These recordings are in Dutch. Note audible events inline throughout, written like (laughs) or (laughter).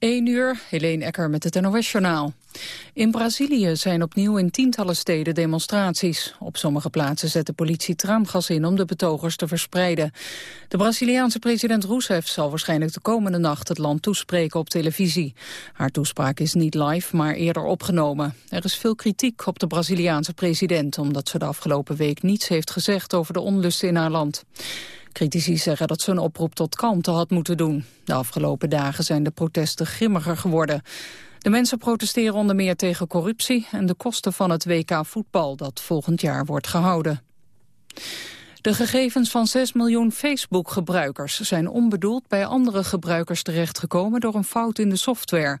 1 uur, Helene Ecker met het NOS-journaal. In Brazilië zijn opnieuw in tientallen steden demonstraties. Op sommige plaatsen zet de politie traangas in om de betogers te verspreiden. De Braziliaanse president Rousseff zal waarschijnlijk de komende nacht het land toespreken op televisie. Haar toespraak is niet live, maar eerder opgenomen. Er is veel kritiek op de Braziliaanse president... omdat ze de afgelopen week niets heeft gezegd over de onlusten in haar land. Critici zeggen dat ze een oproep tot kalmte had moeten doen. De afgelopen dagen zijn de protesten grimmiger geworden. De mensen protesteren onder meer tegen corruptie en de kosten van het WK voetbal dat volgend jaar wordt gehouden. De gegevens van 6 miljoen Facebook-gebruikers zijn onbedoeld bij andere gebruikers terechtgekomen door een fout in de software.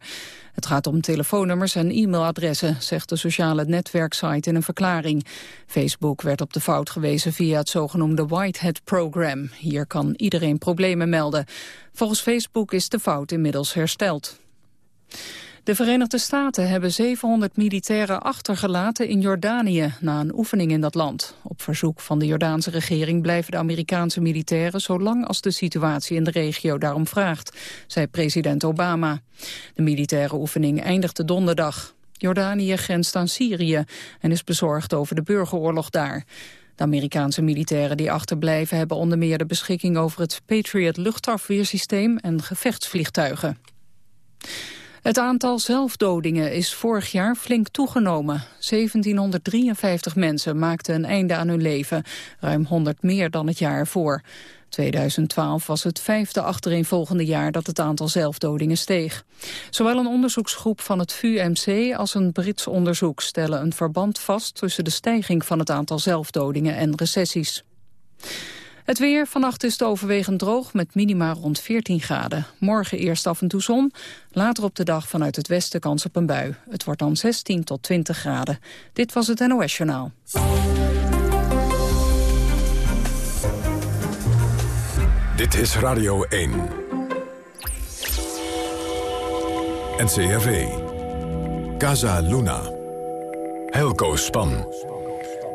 Het gaat om telefoonnummers en e-mailadressen, zegt de sociale netwerksite in een verklaring. Facebook werd op de fout gewezen via het zogenoemde Whitehead-program. Hier kan iedereen problemen melden. Volgens Facebook is de fout inmiddels hersteld. De Verenigde Staten hebben 700 militairen achtergelaten in Jordanië na een oefening in dat land. Op verzoek van de Jordaanse regering blijven de Amerikaanse militairen zolang als de situatie in de regio daarom vraagt, zei president Obama. De militaire oefening eindigde donderdag. Jordanië grenst aan Syrië en is bezorgd over de burgeroorlog daar. De Amerikaanse militairen die achterblijven hebben onder meer de beschikking over het Patriot luchtafweersysteem en gevechtsvliegtuigen. Het aantal zelfdodingen is vorig jaar flink toegenomen. 1753 mensen maakten een einde aan hun leven, ruim 100 meer dan het jaar ervoor. 2012 was het vijfde achtereenvolgende jaar dat het aantal zelfdodingen steeg. Zowel een onderzoeksgroep van het VUMC als een Brits onderzoek stellen een verband vast tussen de stijging van het aantal zelfdodingen en recessies. Het weer, vannacht is het overwegend droog met minima rond 14 graden. Morgen eerst af en toe zon, later op de dag vanuit het westen kans op een bui. Het wordt dan 16 tot 20 graden. Dit was het NOS Journaal. Dit is Radio 1. NCRV. Casa Luna. Helco Span.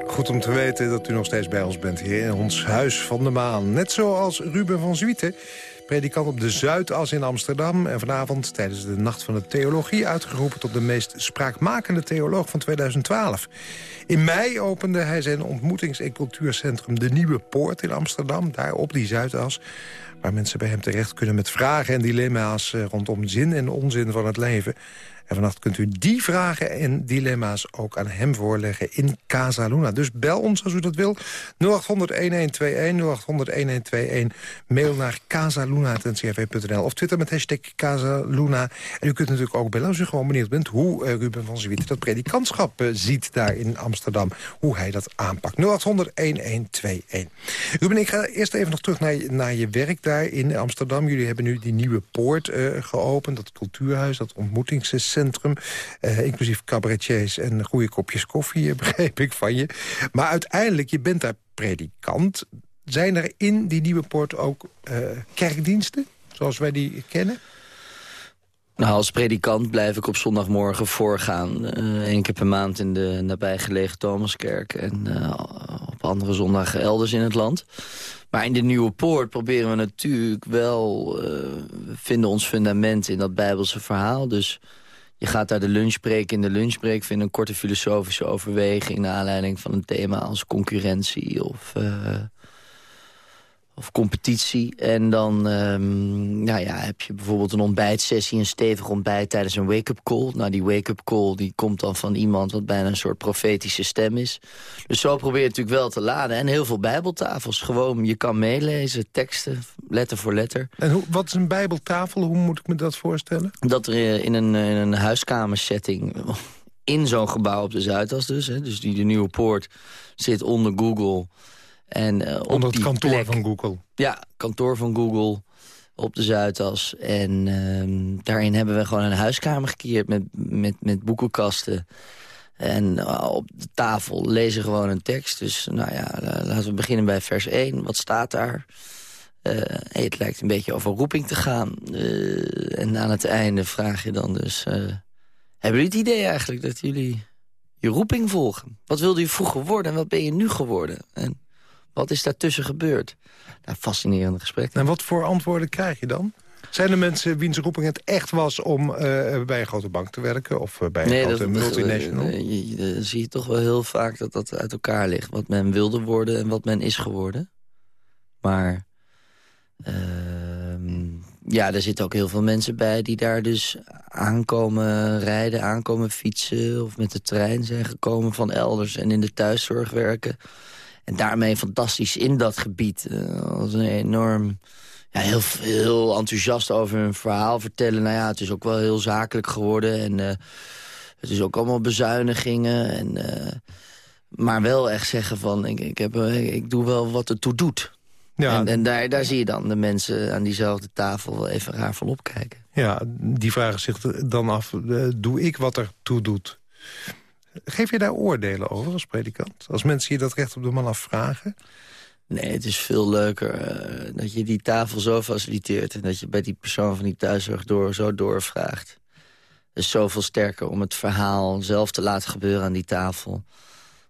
Goed om te weten dat u nog steeds bij ons bent hier in ons Huis van de Maan. Net zoals Ruben van Zwieten, predikant op de Zuidas in Amsterdam... en vanavond tijdens de Nacht van de Theologie... uitgeroepen tot de meest spraakmakende theoloog van 2012. In mei opende hij zijn ontmoetings- en cultuurcentrum De Nieuwe Poort in Amsterdam... daar op die Zuidas, waar mensen bij hem terecht kunnen... met vragen en dilemma's eh, rondom zin en onzin van het leven... En vannacht kunt u die vragen en dilemma's ook aan hem voorleggen in Casa Luna. Dus bel ons als u dat wil. 0800-1121, 0800-1121. Mail naar casaluna.ncrv.nl of twitter met hashtag Casaluna. En u kunt natuurlijk ook bellen als u gewoon benieuwd bent... hoe uh, Ruben van Zwiet dat predikantschap uh, ziet daar in Amsterdam. Hoe hij dat aanpakt. 0800-1121. Ruben, ik ga eerst even nog terug naar, naar je werk daar in Amsterdam. Jullie hebben nu die nieuwe poort uh, geopend. Dat cultuurhuis, dat ontmoetingscentrum centrum. Uh, inclusief cabaretiers en goede kopjes koffie, eh, (laughs) begreep ik van je. Maar uiteindelijk, je bent daar predikant. Zijn er in die nieuwe poort ook uh, kerkdiensten, zoals wij die kennen? Nou, als predikant blijf ik op zondagmorgen voorgaan. Uh, Eén keer per maand in de nabijgelegen Thomaskerk... en uh, op andere zondagen elders in het land. Maar in de Nieuwe Poort proberen we natuurlijk wel... Uh, vinden ons fundament in dat Bijbelse verhaal. Dus je gaat daar de lunchbreak in. De lunchbreak vinden... een korte filosofische overweging... naar aanleiding van een thema als concurrentie of, uh, of competitie. En dan um, nou ja, heb je bijvoorbeeld een ontbijtsessie... een stevig ontbijt tijdens een wake-up call. Nou, die wake-up call die komt dan van iemand... wat bijna een soort profetische stem is. Dus zo probeer je natuurlijk wel te laden. En heel veel bijbeltafels. Gewoon, je kan meelezen, teksten, letter voor letter. En hoe, wat is een bijbeltafel? Hoe moet ik me dat voorstellen? Dat er eh, in een, in een huiskamersetting... in zo'n gebouw op de Zuidas dus... Hè, dus die de Nieuwe Poort zit onder Google... En, uh, Onder het kantoor plek, van Google? Ja, kantoor van Google op de Zuidas. En uh, daarin hebben we gewoon een huiskamer gekeerd met, met, met boekenkasten. En uh, op de tafel lezen gewoon een tekst. Dus nou ja, laten we beginnen bij vers 1. Wat staat daar? Uh, het lijkt een beetje over roeping te gaan. En aan het einde vraag je dan dus... hebben jullie het idee eigenlijk dat jullie je roeping volgen? Wat wilde je vroeger worden en wat ben je nu geworden? En wat is daartussen gebeurd? Nou, fascinerende gesprek. En wat voor antwoorden krijg je dan? Zijn er mensen wiens roeping het echt was om bij een grote bank te werken? Of bij een grote multinational? Nee, dan zie je toch wel heel vaak dat dat uit elkaar ligt. Wat men wilde worden en wat men is geworden. Maar... Ehm, ja, er zitten ook heel veel mensen bij die daar dus aankomen rijden, aankomen fietsen... of met de trein zijn gekomen van elders en in de thuiszorg werken. En daarmee fantastisch in dat gebied. Uh, als een enorm... Ja, heel, heel enthousiast over hun verhaal vertellen. Nou ja, het is ook wel heel zakelijk geworden. En uh, het is ook allemaal bezuinigingen. En, uh, maar wel echt zeggen van, ik, ik, heb, ik doe wel wat het toe doet. Ja. En, en daar, daar zie je dan de mensen aan diezelfde tafel wel even raar van opkijken. Ja, die vragen zich dan af, doe ik wat er toe doet? Geef je daar oordelen over als predikant? Als mensen je dat recht op de man afvragen? Nee, het is veel leuker uh, dat je die tafel zo faciliteert... en dat je bij die persoon van die thuiszorg door, zo doorvraagt. Het is zoveel sterker om het verhaal zelf te laten gebeuren aan die tafel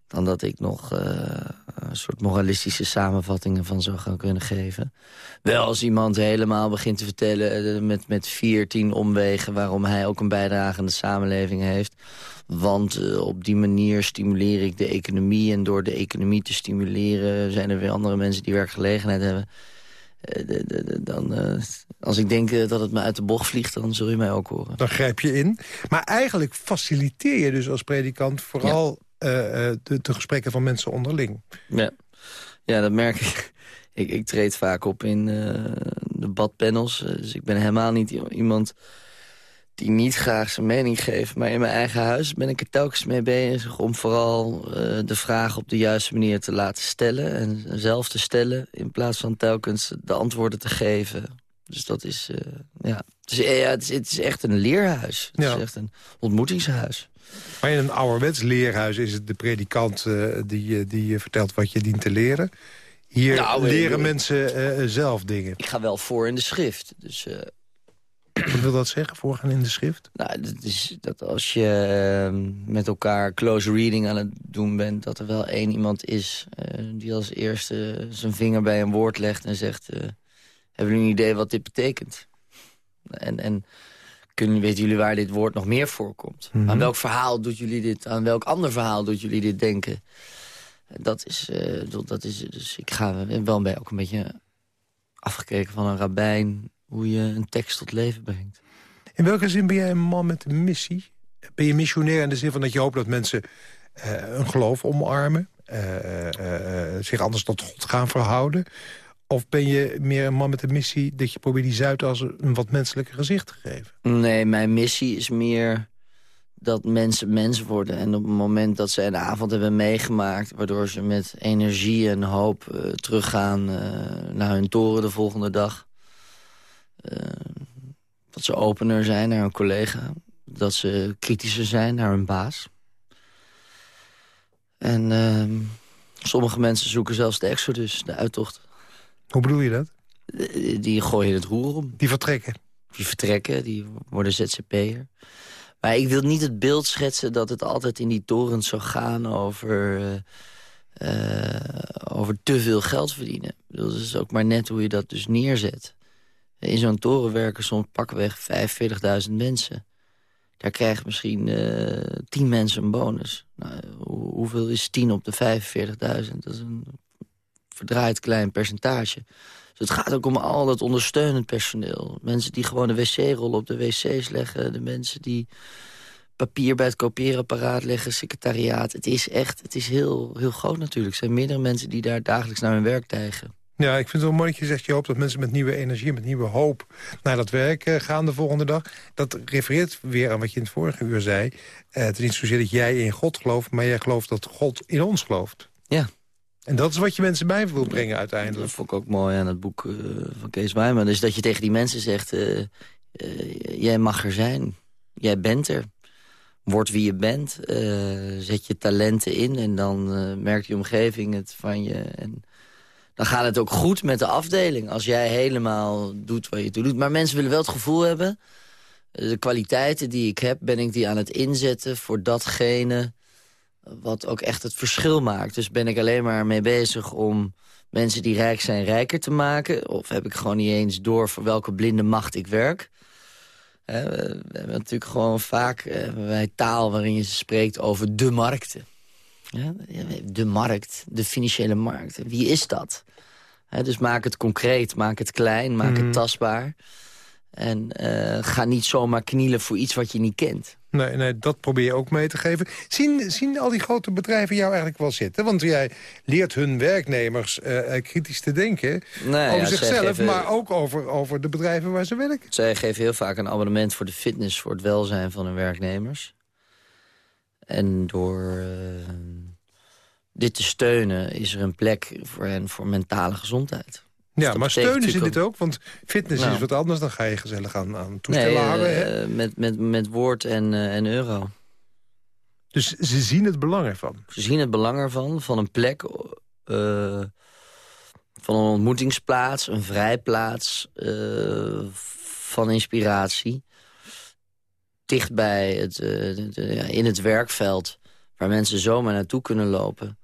dan dat ik nog uh, een soort moralistische samenvattingen van zou gaan kunnen geven. Wel als iemand helemaal begint te vertellen uh, met, met vier, tien omwegen... waarom hij ook een bijdrage aan de samenleving heeft. Want uh, op die manier stimuleer ik de economie... en door de economie te stimuleren zijn er weer andere mensen die werkgelegenheid hebben... Dan, als ik denk dat het me uit de bocht vliegt, dan zul je mij ook horen. Dan grijp je in. Maar eigenlijk faciliteer je dus als predikant vooral de, de, gesprekken van mensen onderling. Ja, ja dat merk ik. (laughs) ik, ik treed vaak op in uh, de badpanels. Dus ik ben helemaal niet iemand die niet graag zijn mening geeft. Maar in mijn eigen huis ben ik er telkens mee bezig... om vooral uh, de vraag op de juiste manier te laten stellen... en zelf te stellen, in plaats van telkens de antwoorden te geven. Dus dat is, uh, ja... Dus, ja het, is, het is echt een leerhuis. Het ja. is echt een ontmoetingshuis. Maar in een ouderwets leerhuis is het de predikant uh, die, die vertelt wat je dient te leren. Hier nou, leren mensen uh, zelf dingen. Ik ga wel voor in de schrift. Dus, uh... Wat wil dat zeggen, voorgaan in de schrift? Nou, dat is dat als je met elkaar close reading aan het doen bent... dat er wel één iemand is die als eerste zijn vinger bij een woord legt... en zegt, hebben jullie een idee wat dit betekent? En, en kunnen, weten jullie waar dit woord nog meer voorkomt? Aan mhm. welk verhaal doet jullie dit? Aan welk ander verhaal doet jullie dit denken? Dat is, uh, dat is dus ik ga wel bij ook een beetje afgekeken van een rabbijn hoe je een tekst tot leven brengt. In welke zin ben jij een man met een missie? Ben je missionair in de zin van dat je hoopt dat mensen uh, een geloof omarmen, uh, zich anders tot God gaan verhouden? Of ben je meer een man met een missie dat je probeert die Zuid als een wat menselijker gezicht te geven? Nee, mijn missie is meer dat mensen mens worden. En op het moment dat ze een avond hebben meegemaakt... waardoor ze met energie en hoop uh, teruggaan uh, naar hun toren de volgende dag... Uh, dat ze opener zijn naar hun collega. Dat ze kritischer zijn naar hun baas. En ehm, sommige mensen zoeken zelfs de exodus, de uittocht. Hoe bedoel je dat? Die gooien het roer om. Die vertrekken? Die vertrekken, die worden ZZP'er. Maar ik wil niet het beeld schetsen dat het altijd in die torens zou gaan over, uh, over te veel geld verdienen. Dat is ook maar net hoe je dat dus neerzet. In zo'n toren werken soms pakweg 45.000 mensen. Daar krijgen misschien uh, 10 mensen een bonus. Nou, hoeveel is 10 op de 45.000? Dat is een verdraaid klein percentage. Dus het gaat ook om al dat ondersteunend personeel. Mensen die gewoon de wc-rollen op de wc's leggen. De mensen die papier bij het kopieerapparaat leggen, secretariaat. Het is echt, het is heel, heel groot natuurlijk. Er zijn meerdere mensen die daar dagelijks naar hun werk tijgen. Ja, ik vind het wel mooi dat je zegt, je hoopt dat mensen met nieuwe energie, met nieuwe hoop naar dat werk uh, gaan de volgende dag. Dat refereert weer aan wat je in het vorige uur zei. Uh, het is niet zozeer dat jij in God gelooft, maar jij gelooft dat God in ons gelooft. Ja, en dat is wat je mensen bij wil brengen uiteindelijk. Dat vond ik ook mooi aan het boek uh, van Kees Wijman. Dus dat je tegen die mensen zegt, uh, uh, jij mag er zijn. Jij bent er. Word wie je bent. zet je talenten in en dan merkt je omgeving het van je. En dan gaat het ook goed met de afdeling. Als jij helemaal doet wat je toe doet. Maar mensen willen wel het gevoel hebben... de kwaliteiten die ik heb, ben ik die aan het inzetten voor datgene wat ook echt het verschil maakt. Dus ben ik alleen maar mee bezig om mensen die rijk zijn rijker te maken? Of heb ik gewoon niet eens door voor welke blinde macht ik werk? we hebben natuurlijk gewoon vaak wij taal waarin je spreekt over de markten. de markt, de financiële markt. Wie is dat? dus maak het concreet, maak het klein, maak het mhm. tastbaar. En uh, ga niet zomaar knielen voor iets wat je niet kent. Nee, nee, dat probeer je ook mee te geven. Zien, zien al die grote bedrijven jou eigenlijk wel zitten? Want jij leert hun werknemers uh, kritisch te denken. Over zichzelf, maar ook over, over de bedrijven waar ze werken. Zij geven heel vaak een abonnement voor de fitness... voor het welzijn van hun werknemers. En door uh, dit te steunen is er een plek voor hen voor mentale gezondheid. Ja, maar steunen ze dit ook? Want fitness is nou. wat anders. Dan ga je gezellig aan, aan toestellen nee, hangen. Uh, met, met, met woord en, uh, en euro. Dus ze zien het belang ervan? Ze zien het belang ervan. Van een plek, uh, van een ontmoetingsplaats, een vrijplaats van inspiratie. Dichtbij het, in het werkveld, waar mensen zomaar naartoe kunnen lopen.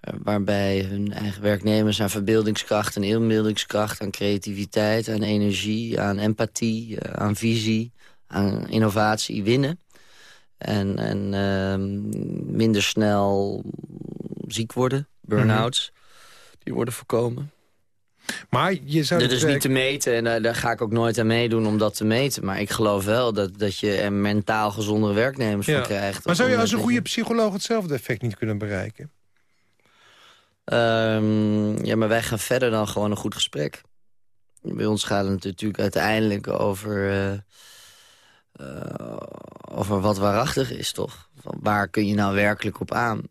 Eh, waarbij hun eigen werknemers aan verbeeldingskracht en inbeeldingskracht... aan creativiteit, aan energie, aan empathie, eh, aan visie, aan innovatie winnen. En, en ehm, minder snel ziek worden, burn-outs, die worden voorkomen. Maar je zou Dit is niet te meten en daar, daar, ga ik ook nooit aan meedoen om dat te meten. Maar ik geloof wel dat, dat je er mentaal gezondere werknemers van krijgt. Maar zou je als een goede psycholoog hetzelfde effect niet kunnen bereiken? Um, ja, maar wij gaan verder dan gewoon een goed gesprek. Bij ons gaat het natuurlijk uiteindelijk over, uh, uh, over wat waarachtig is, toch? Van waar kun je nou werkelijk op aan?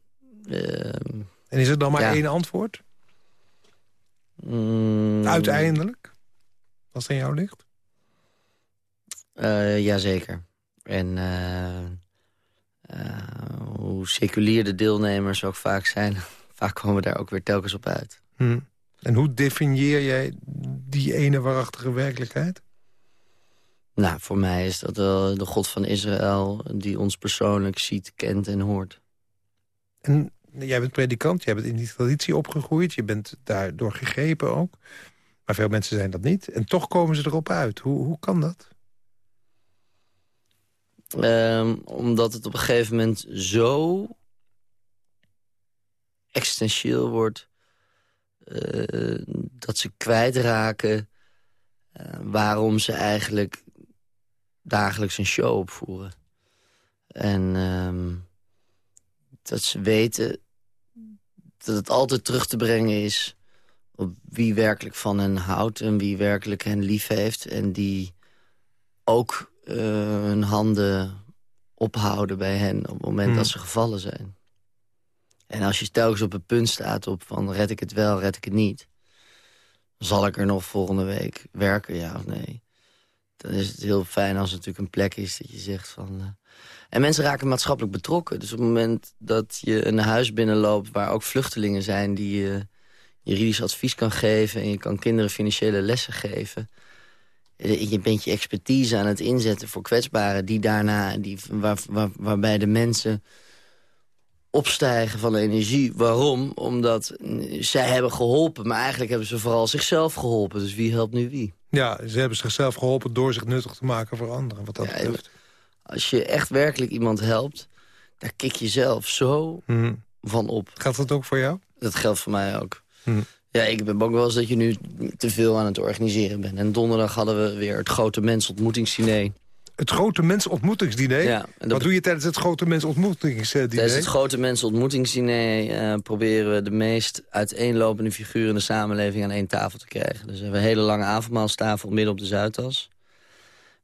Uh, en is er dan maar één antwoord? Mm, uiteindelijk? Als het aan jou ligt? Uh, jazeker. En hoe seculier de deelnemers ook vaak zijn vaak komen we daar ook weer telkens op uit. Hm. En hoe definieer jij die ene waarachtige werkelijkheid? Nou, voor mij is dat wel de God van Israël... die ons persoonlijk ziet, kent en hoort. En jij bent predikant, jij bent in die traditie opgegroeid... je bent daardoor gegrepen ook. Maar veel mensen zijn dat niet. En toch komen ze erop uit. Hoe, hoe kan dat? Um, omdat het op een gegeven moment zo existentieel wordt. Uh, dat ze kwijtraken uh, waarom ze eigenlijk dagelijks een show opvoeren. En uh, dat ze weten dat het altijd terug te brengen is... op wie werkelijk van hen houdt en wie werkelijk hen lief heeft... en die ook uh, hun handen ophouden bij hen op het moment hmm. dat ze gevallen zijn. En als je telkens op het punt staat op van red ik het wel, red ik het niet... zal ik er nog volgende week werken, ja of nee? Dan is het heel fijn als het natuurlijk een plek is dat je zegt van... Uh... En mensen raken maatschappelijk betrokken. Dus op het moment dat je een huis binnenloopt waar ook vluchtelingen zijn... die je juridisch advies kan geven en je kan kinderen financiële lessen geven... Eh, je bent je expertise aan het inzetten voor kwetsbaren... die daarna, die, waar, waar, waarbij de mensen opstijgen van energie. Waarom? Omdat zij hebben geholpen, maar eigenlijk hebben ze vooral zichzelf geholpen. Dus wie helpt nu wie? Ja, ze hebben zichzelf geholpen door zich nuttig te maken voor anderen. Wat dat ja, betreft. Als je echt werkelijk iemand helpt, daar kik je zelf zo mhm. van op. Gaat dat ook voor jou? Dat geldt voor mij ook. Mhm. Ja, ik ben ook wel eens dat je nu te veel aan het organiseren bent. En donderdag hadden we weer het grote mensontmoetingsdiner het grote mensontmoetingsdiner. Ja, Wat doe je tijdens het grote mensontmoetingsdiner? Tijdens het grote mensontmoetingsdiner uh, proberen we de meest uiteenlopende figuren in de samenleving aan één tafel te krijgen. Dus we hebben een hele lange avondmaalstafel midden op de Zuidas.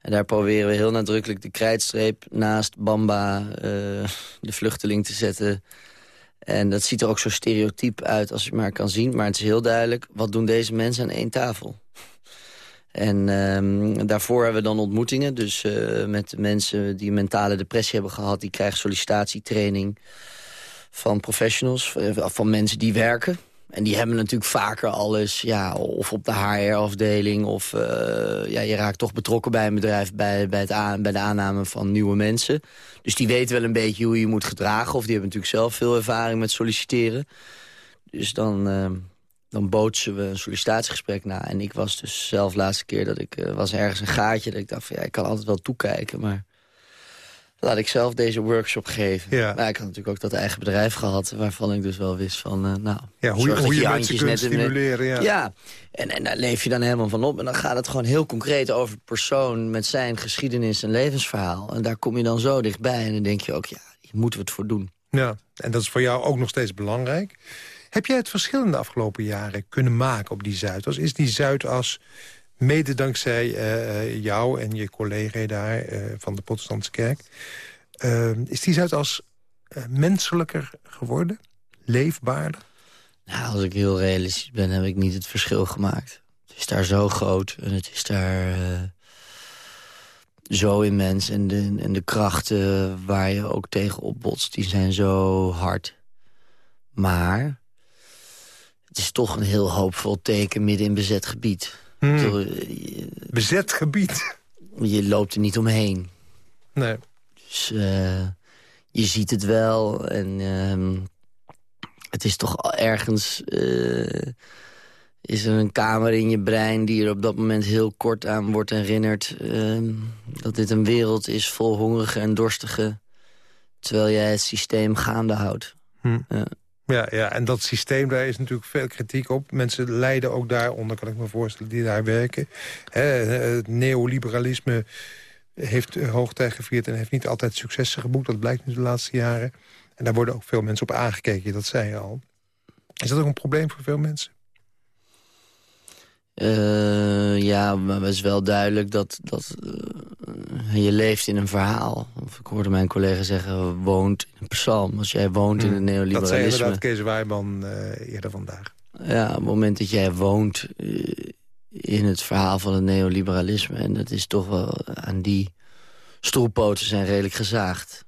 En daar proberen we heel nadrukkelijk de krijtstreep naast Bamba, uh, de vluchteling, te zetten. En dat ziet er ook zo stereotyp uit als je maar kan zien. Maar het is heel duidelijk, wat doen deze mensen aan één tafel? En um, daarvoor hebben we dan ontmoetingen. Dus uh, met mensen die mentale depressie hebben gehad... die krijgen sollicitatietraining van professionals, van mensen die werken. En die hebben natuurlijk vaker alles, ja, of op de HR-afdeling... of uh, ja, je raakt toch betrokken bij een bedrijf bij, bij, het bij de aanname van nieuwe mensen. Dus die weten wel een beetje hoe je moet gedragen... of die hebben natuurlijk zelf veel ervaring met solliciteren. Dus dan, uh, dan bootsen we een sollicitatiegesprek na. En ik was dus zelf de laatste keer dat ik... Uh, was ergens een gaatje dat ik dacht van ja, ik kan altijd wel toekijken... maar laat ik zelf deze workshop geven. Ja. Maar ik had natuurlijk ook dat eigen bedrijf gehad... waarvan ik dus wel wist van, uh, nou... Ja, hoe, je, hoe je, je mensen kunt stimuleren, ja. Ja, en, en daar leef je dan helemaal van op. En dan gaat het gewoon heel concreet over de persoon... met zijn geschiedenis en levensverhaal. En daar kom je dan zo dichtbij. En dan denk je ook, ja, hier moeten we het voor doen. Ja, en dat is voor jou ook nog steeds belangrijk. Heb jij het verschil in de afgelopen jaren kunnen maken op die Zuidas? Is die Zuidas mede dankzij uh, jou en je collega daar uh, van de Protestantse Kerk... is die Zuidas menselijker geworden? Leefbaarder? Nou, als ik heel realistisch ben, heb ik niet het verschil gemaakt. Het is daar zo groot en het is daar zo immens. En de, en de krachten waar je ook tegen opbotst, die zijn zo hard. Maar het is toch een heel hoopvol teken midden in bezet gebied. Hmm. bezet gebied? Je loopt er niet omheen. Nee. Dus uh, je ziet het wel en uh, het is toch ergens... Uh, is er een kamer in je brein die er op dat moment heel kort aan wordt herinnerd... Ehm, dat dit een wereld is vol hongerige en dorstige... terwijl jij het systeem gaande houdt. Hmm. Ja. Ja, en dat systeem, daar is natuurlijk veel kritiek op. Mensen lijden ook daaronder, kan ik me voorstellen, die daar werken. het neoliberalisme heeft hoogtij gevierd... en heeft niet altijd successen geboekt. Dat blijkt nu de laatste jaren. En daar worden ook veel mensen op aangekeken, dat zei je al. Is dat ook een probleem voor veel mensen? Uh, ja, maar het is wel duidelijk dat, dat uh, je leeft in een verhaal. Of ik hoorde mijn collega zeggen, woont in een psalm. Als jij woont in hmm. het neoliberalisme... Dat zei inderdaad Kees Wijman uh, eerder vandaag. Ja, op het moment dat jij woont in het verhaal van het neoliberalisme... en dat is toch wel aan die stoelpoten zijn redelijk gezaagd.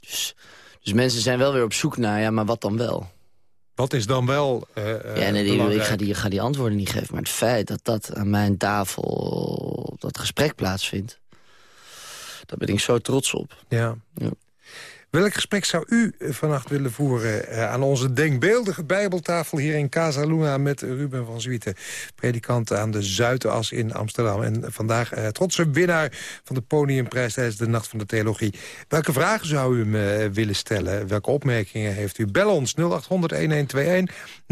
Dus, dus mensen zijn wel weer op zoek naar, ja, maar wat dan wel? Wat is dan wel uh, Ja, nee, ik ga, die, ga die antwoorden niet geven. Maar het feit dat dat aan mijn tafel, dat gesprek plaatsvindt... daar ben ik zo trots op. Ja. ja. Welk gesprek zou u vannacht willen voeren uh, aan onze denkbeeldige bijbeltafel hier in Casa Luna met Ruben van Zwieten, predikant aan de Zuidas in Amsterdam. En vandaag uh, trotse winnaar van de Podiumprijs tijdens de Nacht van de Theologie. Welke vragen zou u me uh, willen stellen? Welke opmerkingen heeft u? Bel ons 0800-1121,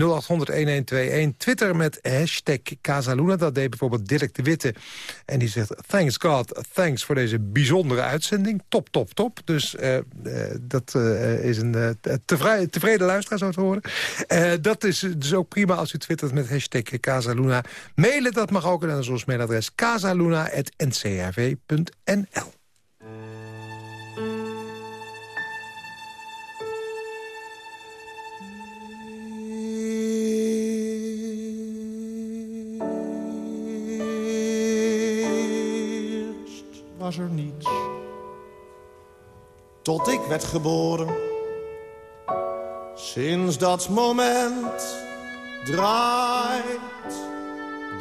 0800-1121. Twitter met hashtag Casaluna, dat deed bijvoorbeeld Dirk de Witte. En die zegt, thanks God, thanks voor deze bijzondere uitzending. Top, top, top. Dus eh, dat uh, is een uh, tevreden, tevreden luisteraar, zo te horen. dat is dus ook prima als u twittert met hashtag Casaluna. Mailen, dat mag ook. En dan ons mailadres casaluna.ncrv.nl. was er niets tot ik werd geboren. Sinds dat moment draait,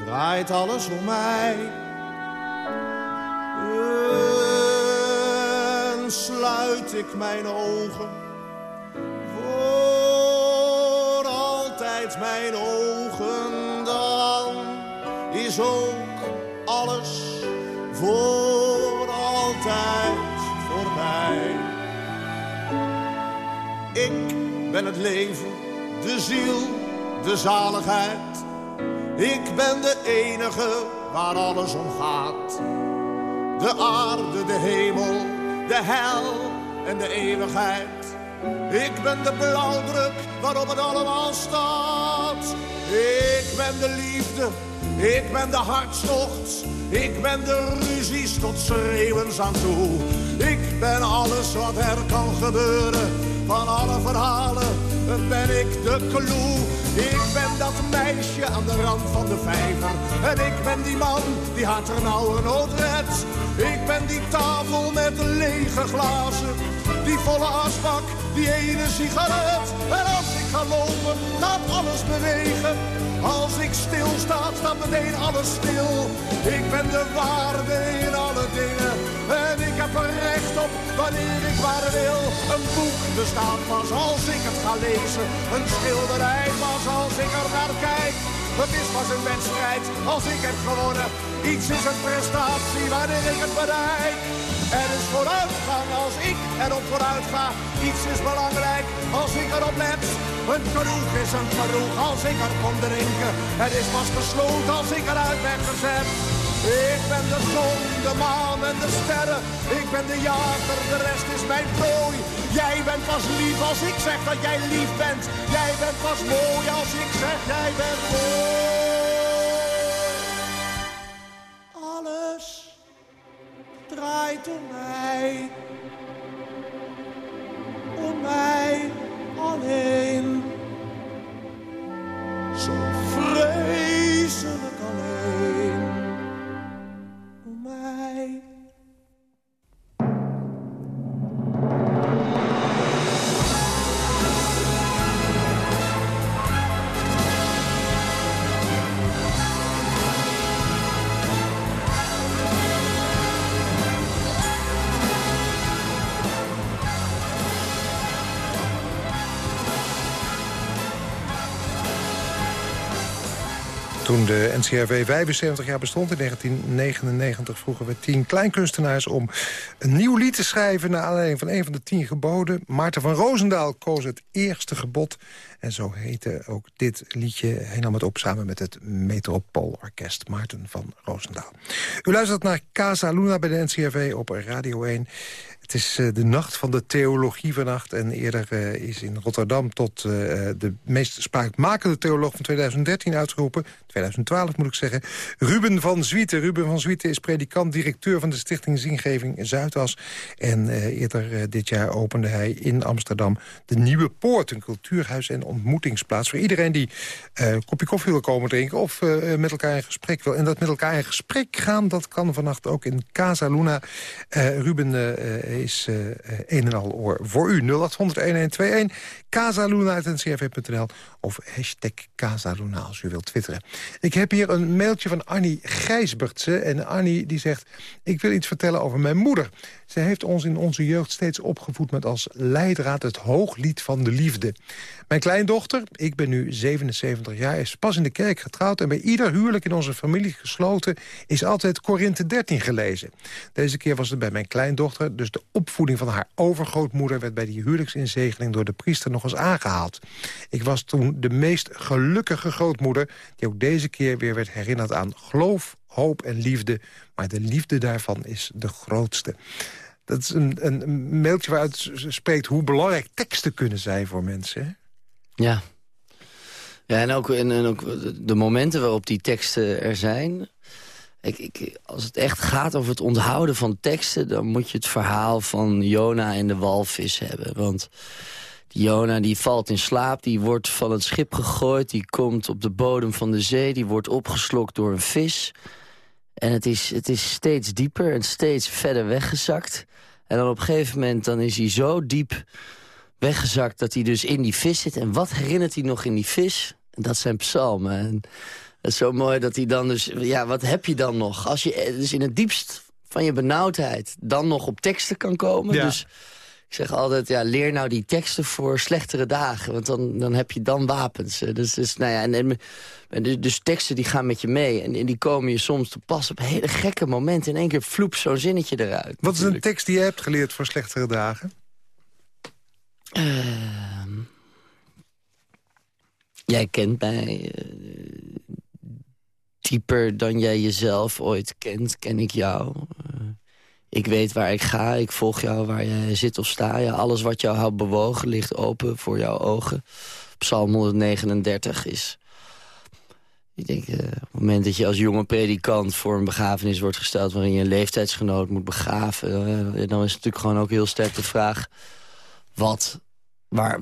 draait alles om mij. En sluit ik mijn ogen, voor altijd mijn ogen, dan is ook alles voor altijd Ik ben het leven, de ziel, de zaligheid. Ik ben de enige waar alles om gaat. De aarde, de hemel, de hel en de eeuwigheid. Ik ben de blauwdruk waarop het allemaal staat. Ik ben de liefde, ik ben de hartstocht. Ik ben de ruzies tot schreeuwens aan toe. Ben alles wat er kan gebeuren van alle verhalen ben ik de clue. Ik ben dat meisje aan de rand van de vijver. En ik ben die man die haar ternauwernood redt. Ik ben die tafel met lege glazen, die volle asbak, die ene sigaret. En als ik ga lopen, gaat alles bewegen. Als ik stilsta, staat meteen alles stil. Ik ben de waarde in alle dingen. En ik heb er recht op wanneer ik maar wil. Een boek bestaat pas als ik het ga lezen. Een schilderij pas als ik er naar kijk. Het is pas een wedstrijd als ik heb gewonnen. Iets is een prestatie wanneer ik het bereik. Er is vooruitgang als ik erop vooruit ga. Iets is belangrijk als ik erop let. Een kroeg is een kroeg als ik er kom drinken. Het is pas besloten als ik eruit ben gezet. Ik ben de zon, de maan en de sterren. Ik ben de jager, de rest is mijn prooi. Jij bent pas lief als ik zeg dat jij lief bent. Jij bent pas mooi als ik zeg jij bent mooi. Alles draait om mij. Om mij alleen. Zo de NCRV 75 jaar bestond in 1999... vroegen we tien kleinkunstenaars om een nieuw lied te schrijven... naar aanleiding van een van de tien geboden. Maarten van Roosendaal koos het eerste gebod. En zo heette ook dit liedje. Hij nam het op samen met het Metropoolorkest. Maarten van Roosendaal. U luistert naar Casa Luna bij de NCRV op Radio 1. Het is uh, de nacht van de theologie vannacht. En eerder uh, is in Rotterdam tot uh, de meest spraakmakende theoloog van 2013 uitgeroepen. 2012 moet ik zeggen. Ruben van Zwieten. Ruben van Zwieten is predikant, directeur van de stichting Zingeving Zuidas. En eerder dit jaar opende hij in Amsterdam de Nieuwe Poort. Een cultuurhuis en ontmoetingsplaats voor iedereen die een kopje koffie wil komen drinken. Of met elkaar in gesprek wil. En dat met elkaar in gesprek gaan, dat kan vannacht ook in Casa Luna. Ruben is een en al oor voor u. 0800-1121, casaluna.ncrv.nl of hashtag Casaluna als u wilt twitteren. Ik heb hier een mailtje van Annie Gijsbertse. En Annie die zegt, ik wil iets vertellen over mijn moeder. Zij heeft ons in onze jeugd steeds opgevoed met als leidraad het hooglied van de liefde. Mijn kleindochter, ik ben nu 77 jaar, is pas in de kerk getrouwd... en bij ieder huwelijk in onze familie gesloten is altijd Korinthe 13 gelezen. Deze keer was het bij mijn kleindochter, dus de opvoeding van haar overgrootmoeder... werd bij die huwelijksinzegeling door de priester nog eens aangehaald. Ik was toen de meest gelukkige grootmoeder... die ook deze keer weer werd herinnerd aan geloof, hoop en liefde. Maar de liefde daarvan is de grootste. Dat is een, een mailtje waaruit spreekt hoe belangrijk teksten kunnen zijn voor mensen. Ja. Ja, en ook, en, en ook de momenten waarop die teksten er zijn... Ik, ik, als het echt gaat over het onthouden van teksten... dan moet je het verhaal van Jona en de walvis hebben. Want die Jona die valt in slaap, die wordt van het schip gegooid... die komt op de bodem van de zee, die wordt opgeslokt door een vis... En het is, het is steeds dieper en steeds verder weggezakt. En dan op een gegeven moment dan is hij zo diep weggezakt... dat hij dus in die vis zit. En wat herinnert hij nog in die vis? Dat zijn psalmen. En het is zo mooi dat hij dan dus... Ja, wat heb je dan nog? Als je dus in het diepst van je benauwdheid... dan nog op teksten kan komen. Ja. Dus ik zeg altijd, ja, leer nou die teksten voor slechtere dagen. Want dan, dan heb je dan wapens. Dus, dus, nou ja, en, en, en dus, dus teksten die gaan met je mee. En, en die komen je soms te pas op hele gekke momenten. In één keer vloep zo'n zinnetje eruit. Wat is een tekst die je hebt geleerd voor slechtere dagen? Ehm, jij kent mij eh, dieper dan jij jezelf ooit kent, ken ik jou. Eh, ik weet waar ik ga, ik volg jou waar jij zit of sta. Ja, alles wat jou houdt bewogen ligt open voor jouw ogen. Psalm 139 is... Ik denk, eh, op het moment dat je als jonge predikant voor een begrafenis wordt gesteld... waarin je een leeftijdsgenoot moet begraven... dan is het natuurlijk gewoon ook heel sterk de vraag... wat, waar,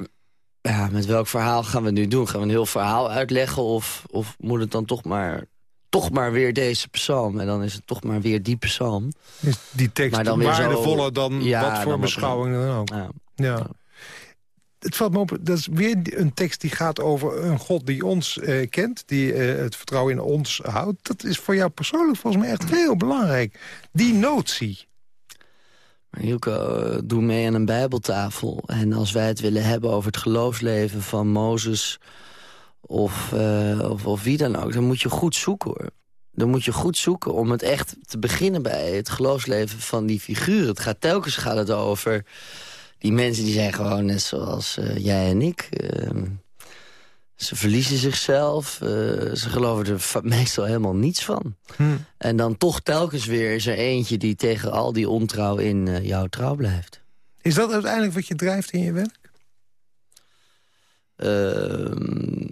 ja, met welk verhaal gaan we het nu doen? Gaan we een heel verhaal uitleggen of, of moet het dan toch maar toch maar weer deze psalm. En dan is het toch maar weer die psalm. Is die tekst Maar dan zo- waardevoller dan Ja, wat voor dan wat- beschouwing dan ook. Ja. Ja. Het valt me op, dat is weer een tekst die gaat over een God die ons eh, kent... die eh, het vertrouwen in ons houdt. Dat is voor jou persoonlijk volgens mij echt heel belangrijk. Die notie. Hielke, eh, doe mee aan een bijbeltafel. En als wij het willen hebben over het geloofsleven van Mozes... Of, eh, of, of wie dan ook, dan moet je goed zoeken hoor. Dan moet je goed zoeken om het echt te beginnen bij het geloofsleven van die figuren. Het gaat telkens gaat het over die mensen die zijn gewoon net zoals eh, jij en ik. Ehm, ze verliezen zichzelf. eh, ze geloven er meestal helemaal niets van. Hm. En dan toch telkens weer is er eentje die tegen al die ontrouw in eh, jouw trouw blijft. Is dat uiteindelijk wat je drijft in je werk? Ehm,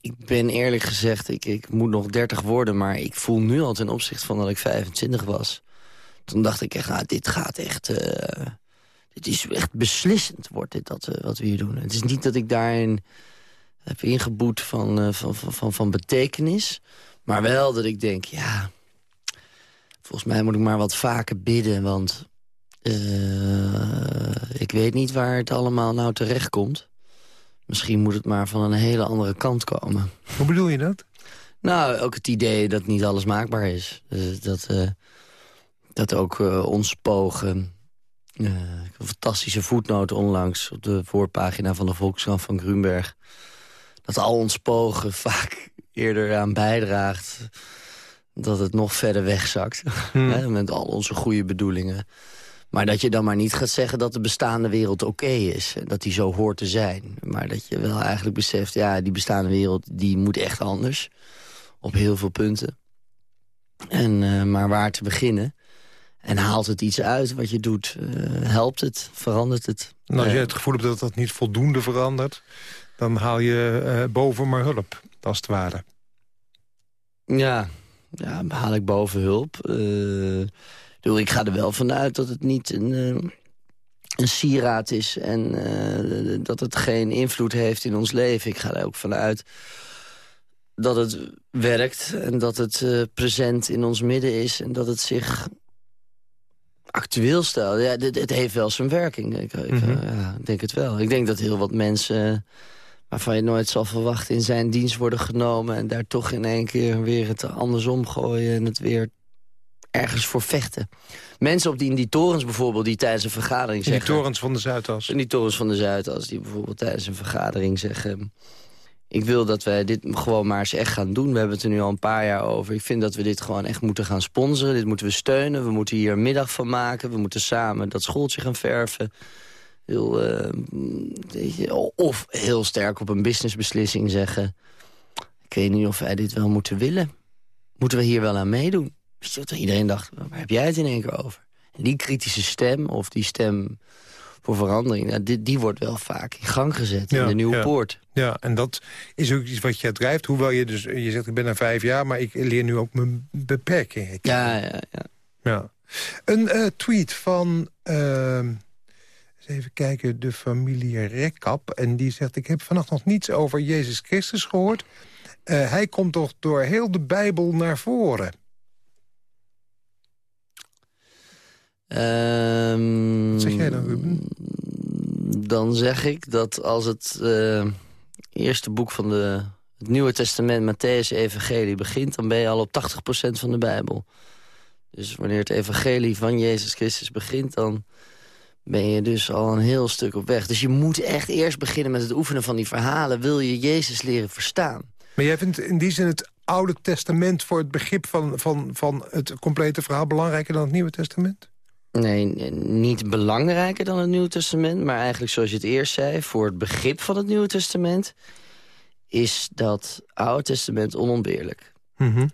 ik ben eerlijk gezegd, ik, ik moet nog 30 worden... maar ik voel nu al ten opzichte van dat ik 25 was. Toen dacht ik echt, nou, dit gaat echt... eh, dit is echt beslissend, wordt dit dat, wat we hier doen. Het is niet dat ik daarin heb ingeboet van, eh, van, van, van, van betekenis... maar wel dat ik denk, ja... volgens mij moet ik maar wat vaker bidden, want... eh, ik weet niet waar het allemaal nou terecht komt. Misschien moet het maar van een hele andere kant komen. Hoe bedoel je dat? Nou, ook het idee dat niet alles maakbaar is. Dus dat, eh, dat ook eh, ons pogen... een fantastische voetnoot onlangs op de voorpagina van de Volkskrant van Grunberg. Dat al ons pogen vaak eerder aan bijdraagt... dat het nog verder wegzakt. Hè, met al onze goede bedoelingen. Maar dat je dan maar niet gaat zeggen dat de bestaande wereld oké is. En dat die zo hoort te zijn. Maar dat je wel eigenlijk beseft, ja, die bestaande wereld die moet echt anders. Op heel veel punten. En, eh, maar waar te beginnen? En haalt het iets uit wat je doet? Eh, helpt het? Verandert het? En als je Eh, het gevoel hebt dat dat niet voldoende verandert... dan haal je eh, boven maar hulp, als het ware. Ja, ja haal ik boven hulp. Eh, ik ga er wel vanuit dat het niet een, eh, een sieraad is... en dat het geen invloed heeft in ons leven. Ik ga er ook vanuit dat het werkt en dat het present in ons midden is... en dat het zich actueel stelt. Ja, het heeft wel zijn werking. Ik, ik, Mhm. ja, ik denk het wel. Ik denk dat heel wat mensen waarvan je nooit zal verwachten... in zijn dienst worden genomen... en daar toch in één keer weer het andersom gooien... en het weer ergens voor vechten. Mensen op die, in die torens bijvoorbeeld... die tijdens een vergadering In die zeggen... torens van de Zuidas. in die torens van de Zuidas... die bijvoorbeeld tijdens een vergadering zeggen... ik wil dat wij dit gewoon maar eens echt gaan doen. We hebben het er nu al een paar jaar over. Ik vind dat we dit gewoon echt moeten gaan sponsoren. Dit moeten we steunen. We moeten hier een middag van maken. We moeten samen dat schooltje gaan verven. Heel, eh, of heel sterk op een businessbeslissing zeggen... ik weet niet of wij dit wel moeten willen. Moeten we hier wel aan meedoen? Weet je wat iedereen dacht, waar heb jij het in één keer over? En die kritische stem, of die stem voor verandering... nou, die, die wordt wel vaak in gang gezet Ja, in de Nieuwe ja. Poort. Ja, en dat is ook iets wat je drijft. Hoewel je dus, je zegt ik ben er vijf jaar, maar ik leer nu ook mijn beperkingen. Ja, ja, ja. Ja. Een eh, tweet van, ehm, even kijken, de familie Rekkap. En die zegt, ik heb vannacht nog niets over Jezus Christus gehoord. Eh, hij komt toch door heel de Bijbel naar voren. Ehm, Wat zeg jij dan, Ruben? Dan zeg ik dat als het eh, eerste boek van de, het Nieuwe Testament, Matthäus Evangelie, begint... dan ben je al op 80% van de Bijbel. Dus wanneer het evangelie van Jezus Christus begint... dan ben je dus al een heel stuk op weg. Dus je moet echt eerst beginnen met het oefenen van die verhalen... wil je Jezus leren verstaan. Maar jij vindt in die zin het Oude Testament... voor het begrip van, van, van het complete verhaal belangrijker dan het Nieuwe Testament? Nee, niet belangrijker dan het Nieuwe Testament... maar eigenlijk zoals je het eerst zei... voor het begrip van het Nieuwe Testament... is dat Oude Testament onontbeerlijk.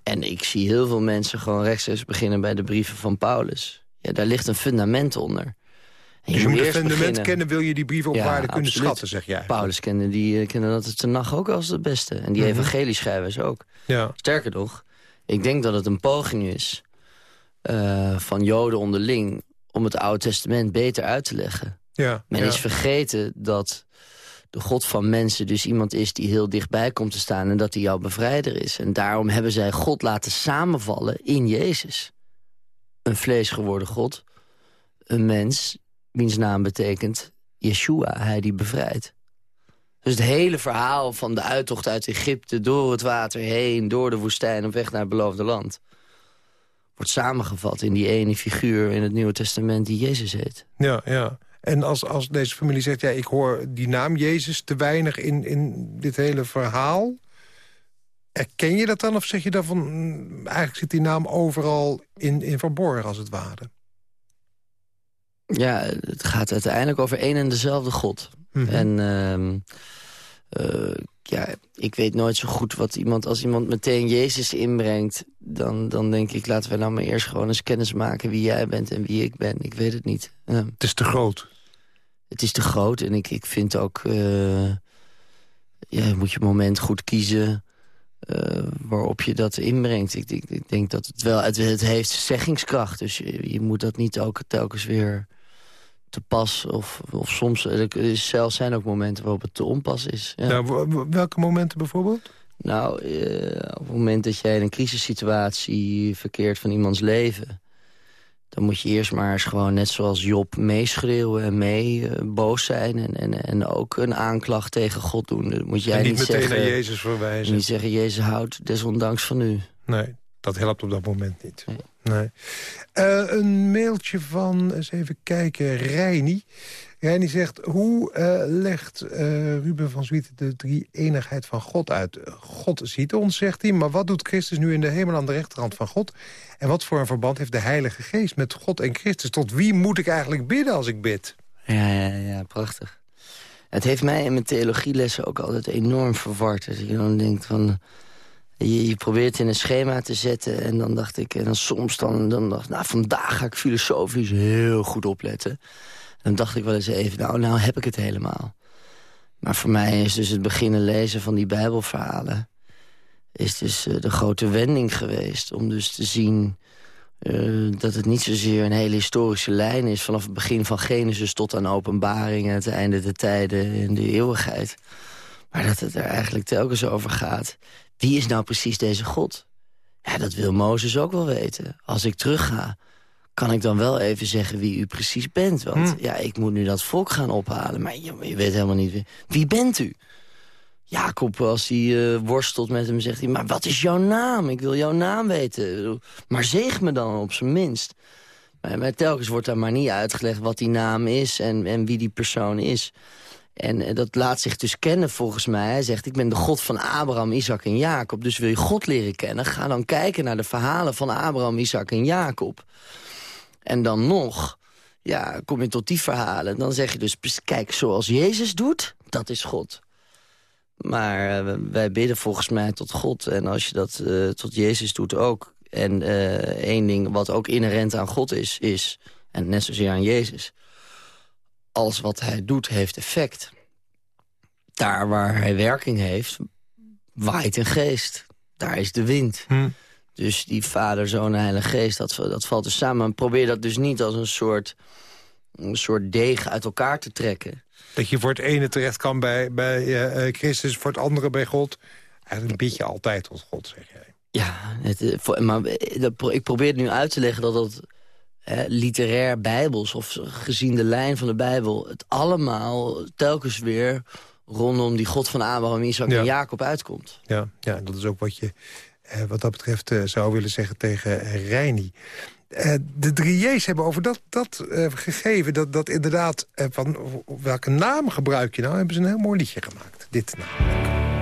En ik zie heel veel mensen gewoon rechtstreeks beginnen... bij de brieven van Paulus. Ja, daar ligt een fundament onder. Dus je moet het fundament beginnen- kennen, wil je die brieven op Ja, waarde kunnen absoluut. schatten, zeg jij. Paulus kende, die, eh, kende dat het Tenach ook als het beste. En die Mhm. evangelieschrijvers ook. Ja. Sterker nog, ik denk dat het een poging is... eh, van Joden onderling om het Oude Testament beter uit te leggen. Ja, Men ja. is vergeten dat de God van mensen dus iemand is die heel dichtbij komt te staan... en dat hij jouw bevrijder is. En daarom hebben zij God laten samenvallen in Jezus. Een vleesgeworden God, een mens, wiens naam betekent Yeshua, hij die bevrijdt. Dus het hele verhaal van de uittocht uit Egypte... door het water heen, door de woestijn op weg naar het beloofde land... wordt samengevat in die ene figuur in het Nieuwe Testament die Jezus heet. Ja, ja. En als, als deze familie zegt, ja, ik hoor die naam Jezus te weinig in, in dit hele verhaal... Erken je dat dan of zeg je dan van... Mm, eigenlijk zit die naam overal in, in verborgen als het ware? Ja, het gaat uiteindelijk over één en dezelfde God. Mhm. En ehm, uh, ja, ik weet nooit zo goed wat iemand... als iemand meteen Jezus inbrengt... dan, dan denk ik, laten we nou maar eerst gewoon eens kennis maken... wie jij bent en wie ik ben. Ik weet het niet. het is te groot. Het is te groot en ik, ik vind ook... Uh, ja, je moet je moment goed kiezen... Uh, waarop je dat inbrengt. Ik, ik, ik, denk dat het wel... Het, het heeft zeggingskracht, dus je, je moet dat niet ook telkens weer te pas. Of, of soms, er zelfs zijn ook momenten waarop het te onpas is. Ja. Nou, welke momenten bijvoorbeeld? Nou, eh, op het moment dat jij in een crisissituatie verkeert van iemands leven... dan moet je eerst maar eens gewoon net zoals Job meeschreeuwen en mee uh, boos zijn... En, en, en ook een aanklacht tegen God doen. Dan moet jij en niet, niet meteen zeggen, naar Jezus verwijzen. Niet zeggen, Jezus houdt desondanks van u. Nee, dat helpt op dat moment niet. Nee. Uh, een mailtje van, eens even kijken, Reini. Reini zegt, hoe uh, legt uh, Ruben van Zwieten de drie-eenigheid van God uit? God ziet ons, zegt hij, maar wat doet Christus nu in de hemel aan de rechterhand van God? En wat voor een verband heeft de Heilige Geest met God en Christus? Tot wie moet ik eigenlijk bidden als ik bid? Ja, ja, ja, prachtig. Het heeft mij in mijn theologielessen ook altijd enorm verward. Dat je dan denkt van je, je, probeert in een schema te zetten. En dan dacht ik, en dan soms dan, dan dacht nou, vandaag ga ik filosofisch heel goed opletten. En dan dacht ik wel eens even, nou, nou heb ik het helemaal. Maar voor mij is dus het beginnen lezen van die bijbelverhalen... is dus uh, de grote wending geweest. Om dus te zien uh, dat het niet zozeer een hele historische lijn is... vanaf het begin van Genesis tot aan openbaring... en het einde der tijden in de eeuwigheid. Maar dat het er eigenlijk telkens over gaat wie is nou precies deze God? Ja, dat wil Mozes ook wel weten. Als ik terugga, kan ik dan wel even zeggen wie u precies bent. Want hm. ja, ik moet nu dat volk gaan ophalen. Maar je, je weet helemaal niet wie, wie bent u? Jacob, als hij uh, worstelt met hem, zegt hij... maar wat is jouw naam? Ik wil jouw naam weten. Maar zeg me dan op zijn minst. Maar, maar telkens wordt daar maar niet uitgelegd wat die naam is... en, en wie die persoon is. En eh, dat laat zich dus kennen volgens mij. Hij zegt, ik ben de God van Abraham, Isaac en Jacob. Dus wil je God leren kennen, ga dan kijken naar de verhalen van Abraham, Isaac en Jacob. En dan nog, ja, kom je tot die verhalen. Dan zeg je dus, kijk, zoals Jezus doet, dat is God. Maar uh, wij bidden volgens mij tot God. En als je dat uh, tot Jezus doet ook. En één ding wat ook inherent aan God is, is... en net zozeer aan Jezus als wat hij doet heeft effect. Daar waar hij werking heeft, waait een geest. Daar is de wind. Hm. Dus die vader, zoon en heilige geest, dat, dat valt dus samen. probeer dat dus niet als een soort, een soort deeg uit elkaar te trekken. Dat je voor het ene terecht kan bij, bij uh, Christus, voor het andere bij God. Eigenlijk bid je altijd tot God, zeg jij. Ja, het, eh, voor, maar ik probeer het nu uit te leggen dat dat literair bijbels of gezien de lijn van de Bijbel... het allemaal telkens weer rondom die God van Abraham, Isaac en Jacob uitkomt. Ja, ja, dat is ook wat je eh, wat dat betreft eh, zou willen zeggen tegen Reini. Uh, de drie J's hebben over dat, dat uh, gegeven, dat, dat inderdaad... Uh, van welke naam gebruik je nou, hebben ze een heel mooi liedje gemaakt. Dit namelijk.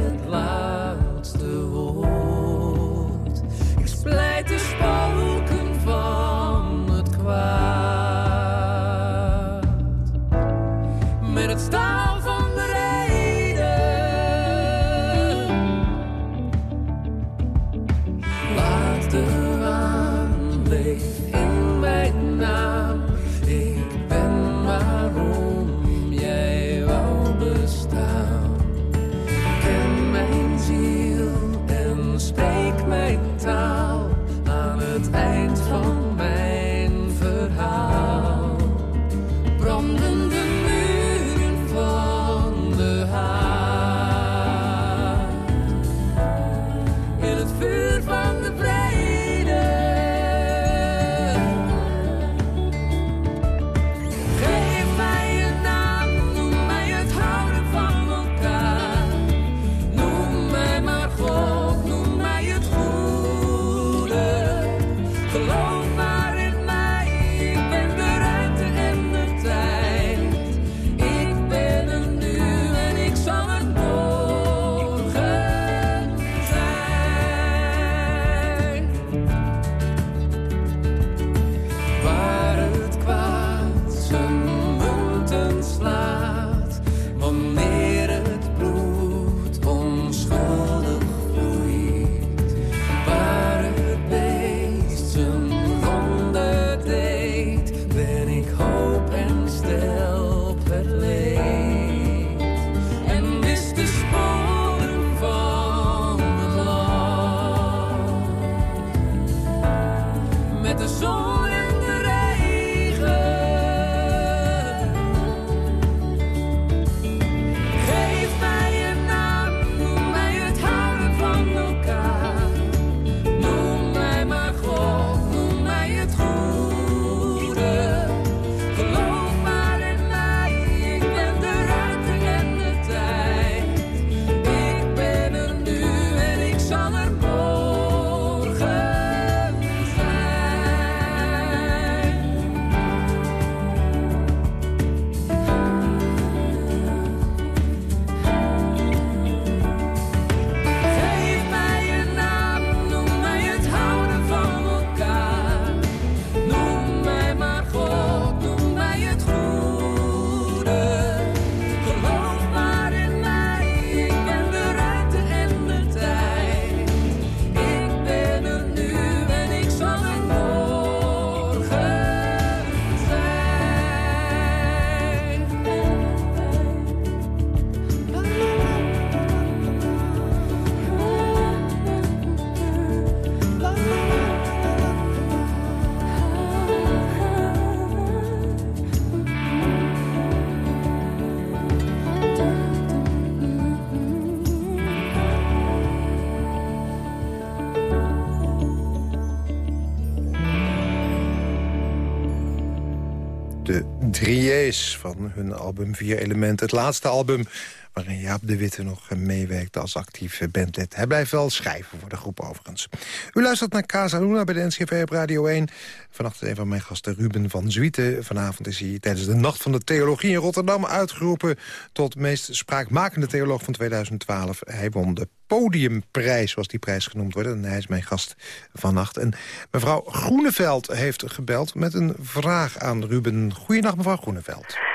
Drieërs van hun album Vier Elementen. Het laatste album waarin Jaap de Witte nog meewerkte als actief bandlid. Hij blijft wel schrijven voor de groep overigens. U luistert naar Casa Luna bij de NCV Radio 1. Vannacht een van mijn gasten Ruben van Zwieten. Vanavond is hij tijdens de Nacht van de Theologie in Rotterdam uitgeroepen... tot meest spraakmakende theoloog van 2012. Hij won de Podiumprijs, zoals die prijs genoemd wordt. En hij is mijn gast vannacht. En mevrouw Groeneveld heeft gebeld met een vraag aan Ruben. Goeiedag, mevrouw Groeneveld.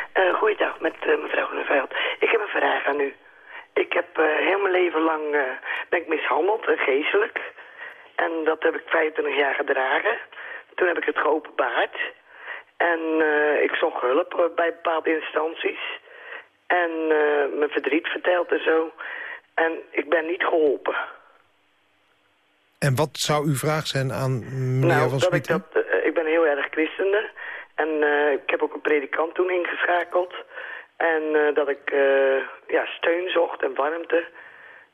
Met uh, mevrouw Groeneveld. Ik heb een vraag aan u. Ik heb uh, heel mijn leven lang uh, ben ik mishandeld, uh, geestelijk. En dat heb ik 25 jaar gedragen. Toen heb ik het geopenbaard. En uh, ik zocht hulp bij bepaalde instanties. En uh, mijn verdriet verteld en zo. En ik ben niet geholpen. En wat zou uw vraag zijn aan meneer nou, Van dat ik, dat, uh, ik ben heel erg christende. En ik heb ook een predikant toen ingeschakeld. En uh, dat ik uh, ja, steun zocht en warmte.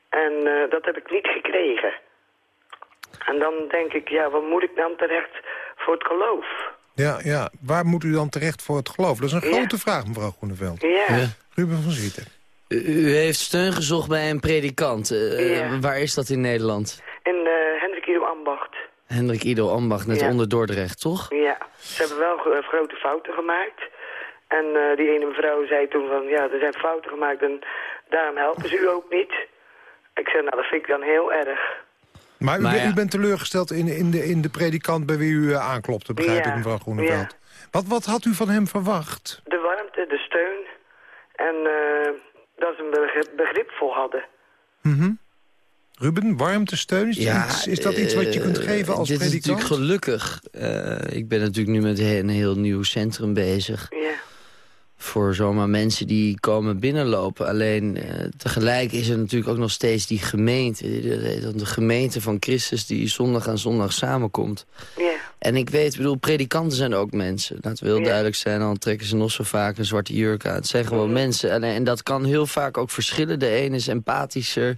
En uh, dat heb ik niet gekregen. En dan denk ik, ja, wat moet ik dan terecht voor het geloof? Ja, ja. Waar moet u dan terecht voor het geloof? Dat is een Ja. grote vraag, mevrouw Groeneveld. Ja, Ja. Ruben van Zwieten. U, heeft steun gezocht bij een predikant. Eh, Ja. Waar is dat in Nederland? in uh, Hendrik Ido Ambacht. Hendrik Ido Ambacht, net Ja. onder Dordrecht, toch? Ja, ze hebben wel gro- grote fouten gemaakt. En uh, die ene mevrouw zei toen van, ja, er zijn fouten gemaakt en daarom helpen ze u ook niet. Ik zei, nou, dat vind ik dan heel erg. Maar, u, Maar ben- ja. u bent teleurgesteld in, in, de, in de predikant bij wie u uh, aanklopte, begrijp Ja, ik, mevrouw Groeneveld. ja. Wat, wat had u van hem verwacht? De warmte, de steun en uh, dat ze een begrip, begrip voor hadden. Mhm. Ruben, warmte, steun, is, Ja, iets- is dat iets wat je kunt eh, geven als dit is predikant? natuurlijk gelukkig. Eh, ik ben natuurlijk nu met een heel nieuw centrum bezig. Ja, Voor zomaar mensen die komen binnenlopen. Alleen eh, tegelijk is er natuurlijk ook nog steeds die gemeente. De, gemeente van Christus die zondag aan zondag samenkomt. ja, En ik weet, ik bedoel, predikanten zijn ook mensen. Heel Ja. duidelijk zijn, dan trekken ze nog zo vaak een zwarte jurk aan. Het zijn gewoon Mhm. mensen. En, en dat kan heel vaak ook verschillen. De ene is empathischer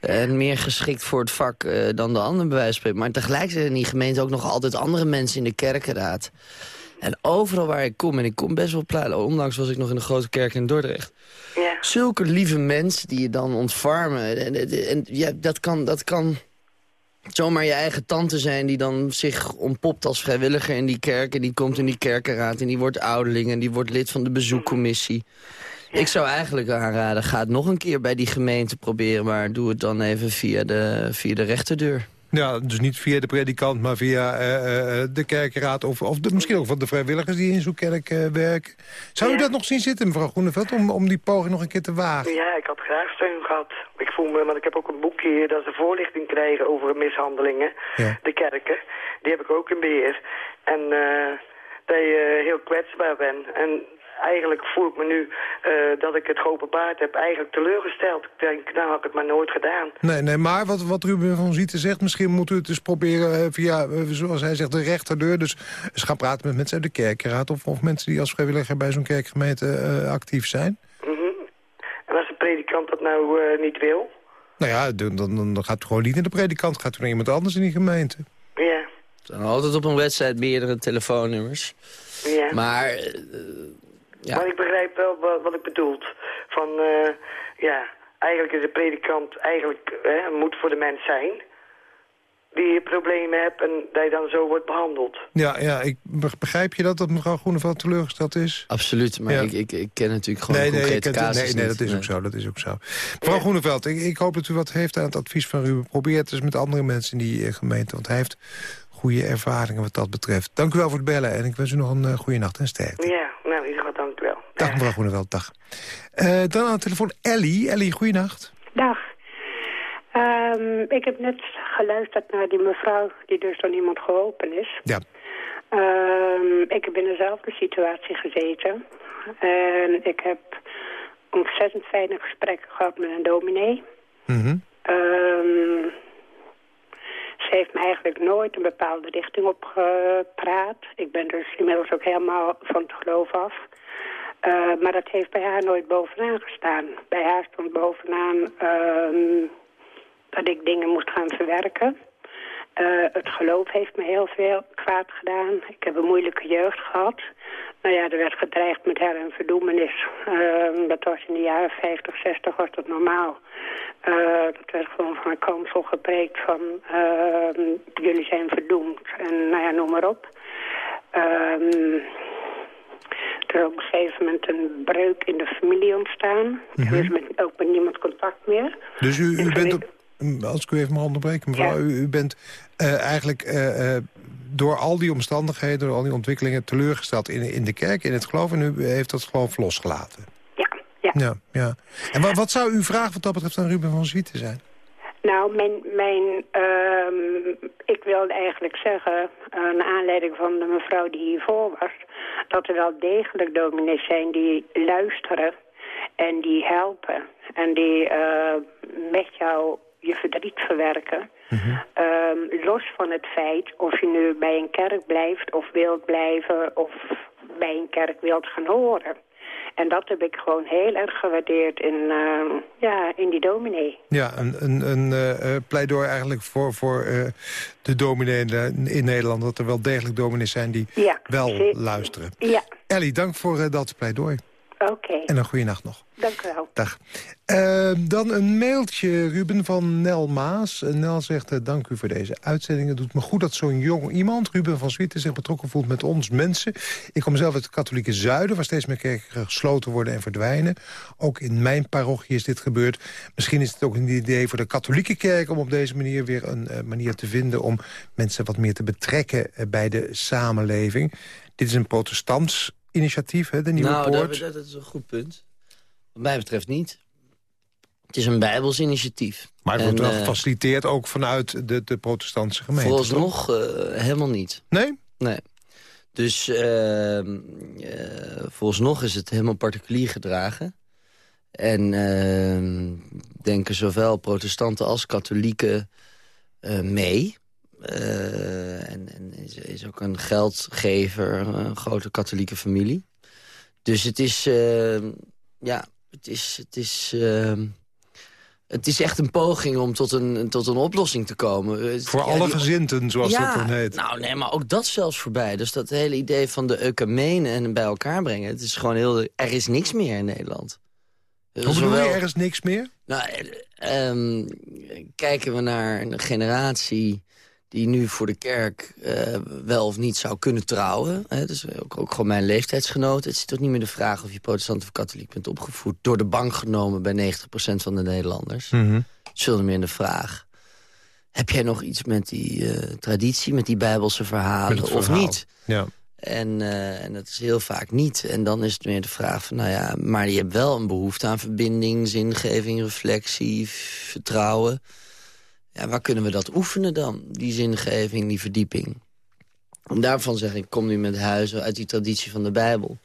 en meer geschikt voor het vak eh, dan de ander bij wijze van spreken. Maar tegelijk zijn in die gemeente ook nog altijd andere mensen in de kerkenraad. En overal waar ik kom, en ik kom best wel pleiten, ondanks was ik nog in de grote kerk in Dordrecht. ja, Zulke lieve mensen die je dan ontvarmen. En, en, en ja, dat kan, dat kan zomaar je eigen tante zijn... die dan zich ontpopt als vrijwilliger in die kerk... en die komt in die kerkenraad en die wordt ouderling... en die wordt lid van de bezoekcommissie. Ik zou eigenlijk aanraden, ga het nog een keer bij die gemeente proberen... maar doe het dan even via de, via de rechterdeur. Ja, dus niet via de predikant, maar via eh, eh, de kerkenraad... of, of de, misschien ook van de vrijwilligers die in zo'n kerk werken. Zou u dat nog zien zitten, mevrouw Groeneveld, om, om die poging nog een keer te wagen? Ja, ik had graag steun gehad. Ik voel me, want ik heb ook een boekje hier dat ze voorlichting krijgen over mishandelingen. Ja. De kerken. Die heb ik ook in beheer. En eh, dat je heel kwetsbaar bent. En eigenlijk voel ik me nu eh, dat ik het geopenbaard heb eigenlijk teleurgesteld. Ik denk, nou had ik het maar nooit gedaan. Nee, nee, maar wat, wat Ruben van Zieten zegt... misschien moet u het eens proberen eh, via, eh, zoals hij zegt, de rechterdeur. Dus eens gaan praten met mensen uit de kerkenraad... of, of mensen die als vrijwilliger bij zo'n kerkgemeente eh, actief zijn. Mhm. En als de predikant dat nou eh, niet wil? Nou ja, dan, dan, dan gaat u gewoon niet naar de predikant. Gaat u naar iemand anders in die gemeente. Ja, Er zijn altijd op een website meerdere telefoonnummers. ja. Maar ja. Maar ik begrijp wel wat, wat ik bedoelt. Van, eh, ja, eigenlijk is de predikant eigenlijk hè, moet voor de mens zijn. Die problemen hebt en je dan zo wordt behandeld. Ja, ja ik be- begrijp je dat, dat mevrouw Groeneveld teleurgesteld is? absoluut. Maar Ja. ik, ik, ik ken natuurlijk gewoon nee, nee, concrete ik casus nee, nee, niet. dat is ook zo. Dat is ook zo. Mevrouw Groeneveld, ik, ik hoop dat u wat heeft aan het advies van Ruben. Probeer het eens met andere mensen in die eh, gemeente. Want hij heeft goede ervaringen wat dat betreft. Dank u wel voor het bellen en ik wens u nog een uh, goede nacht en sterkte. Ja, nou in ieder geval dank u wel. Dag mevrouw Groeneveld, dag. Uh, dan aan de telefoon Ellie. Ellie, goeienacht. Dag. Um, ik heb net geluisterd naar die mevrouw die dus door iemand geholpen is. Ja. Um, ik heb in dezelfde situatie gezeten. En ik heb ontzettend fijne gesprekken gehad met een dominee. Mm -hmm. um, ze heeft me eigenlijk nooit een bepaalde richting opgepraat. Ik ben dus inmiddels ook helemaal van het geloof af. Uh, maar dat heeft bij haar nooit bovenaan gestaan. Bij haar stond bovenaan um, dat ik dingen moest gaan verwerken. Uh, het geloof heeft me heel veel kwaad gedaan. Ik heb een moeilijke jeugd gehad. Nou ja, er werd gedreigd met her- en verdoemenis. Uh, dat was in de jaren 50, 60 was dat normaal. Uh, dat werd gewoon van een kansel gepreekt van... jullie zijn verdoemd. En nou ja, noem maar op. Um, er op een gegeven moment een breuk in de familie ontstaan. Mm -hmm. Er is met, ook met niemand contact meer. Dus u, u bent, op, als ik u even mag onderbreken mevrouw, ja. u, u, bent uh, eigenlijk uh, uh, door al die omstandigheden, door al die ontwikkelingen teleurgesteld in, in de kerk, in het geloof. En u heeft dat geloof losgelaten. Ja, ja. ja, ja. En wat, wat zou uw vraag wat dat betreft aan Ruben van Zwieten zijn? Nou, mijn, mijn, uh, ik wilde eigenlijk zeggen, uh, naar aanleiding van de mevrouw die hiervoor was... dat er wel degelijk dominees zijn die luisteren en die helpen. En die uh, met jou je verdriet verwerken. Mm -hmm. los van het feit of je nu bij een kerk blijft of wilt blijven... of bij een kerk wilt gaan horen. En dat heb ik gewoon heel erg gewaardeerd in, uh, ja, in die dominee. Ja, een, een, een uh, pleidooi eigenlijk voor, voor uh, de dominee in, de, in, Nederland... dat er wel degelijk dominees zijn die ja, wel luisteren. Ja. Ellie, dank voor dat pleidooi. Oké. Okay. En een goede nacht nog. Dank u wel. Dag. Uh, dan een mailtje, Ruben, van Nel Maas. Uh, Nel zegt, uh, dank u voor deze uitzending. Het doet me goed dat zo'n jong iemand, Ruben van Zwieten... zich betrokken voelt met ons mensen. Ik kom zelf uit het katholieke zuiden... waar steeds meer kerken gesloten worden en verdwijnen. Ook in mijn parochie is dit gebeurd. Misschien is het ook een idee voor de katholieke kerk... om op deze manier weer een manier te vinden... om mensen wat meer te betrekken bij de samenleving. Dit is een protestants initiatief, hè, de Nieuwe nou, Poort. Dat, dat is een goed punt. Wat mij betreft niet. Het is een bijbels initiatief. Maar het en, wordt wel gefaciliteerd ook vanuit de, de protestantse gemeente, Vooralsnog uh, helemaal niet. Nee? Nee. Dus uh, uh, vooralsnog is het helemaal particulier gedragen. En ehm, denken zowel protestanten als katholieken eh, mee... en, en is, is, ook een geldgever, een grote katholieke familie. Dus het is, uh, ja, het is, het is, uh, het is echt een poging om tot een, tot een oplossing te komen. Voor ja, alle die, gezinten, zoals ja, dat dan heet. Nou, nee, maar ook dat zelfs voorbij. Dus dat hele idee van de eukamene en bij elkaar brengen. Het is gewoon heel, er is niks meer in Nederland. Hoe bedoel Zowel, je, er is niks meer? Nou, um, kijken we naar een generatie die nu voor de kerk uh, wel of niet zou kunnen trouwen. Hè, dus ook, ook gewoon mijn leeftijdsgenoten. Het is toch niet meer de vraag of je protestant of katholiek bent opgevoed... door de bank genomen bij 90% van de Nederlanders. Mm -hmm. Zullen meer in de vraag. heb jij nog iets met die eh, traditie, met die bijbelse verhalen het of niet? Ja. En, eh, en dat is heel vaak niet. En dan is het meer de vraag van, nou ja, maar je hebt wel een behoefte aan verbinding, zingeving, reflectie, vertrouwen. Ja, waar kunnen we dat oefenen dan, die zingeving, die verdieping? En daarvan zeg ik, kom nu met huizen uit die traditie van de Bijbel.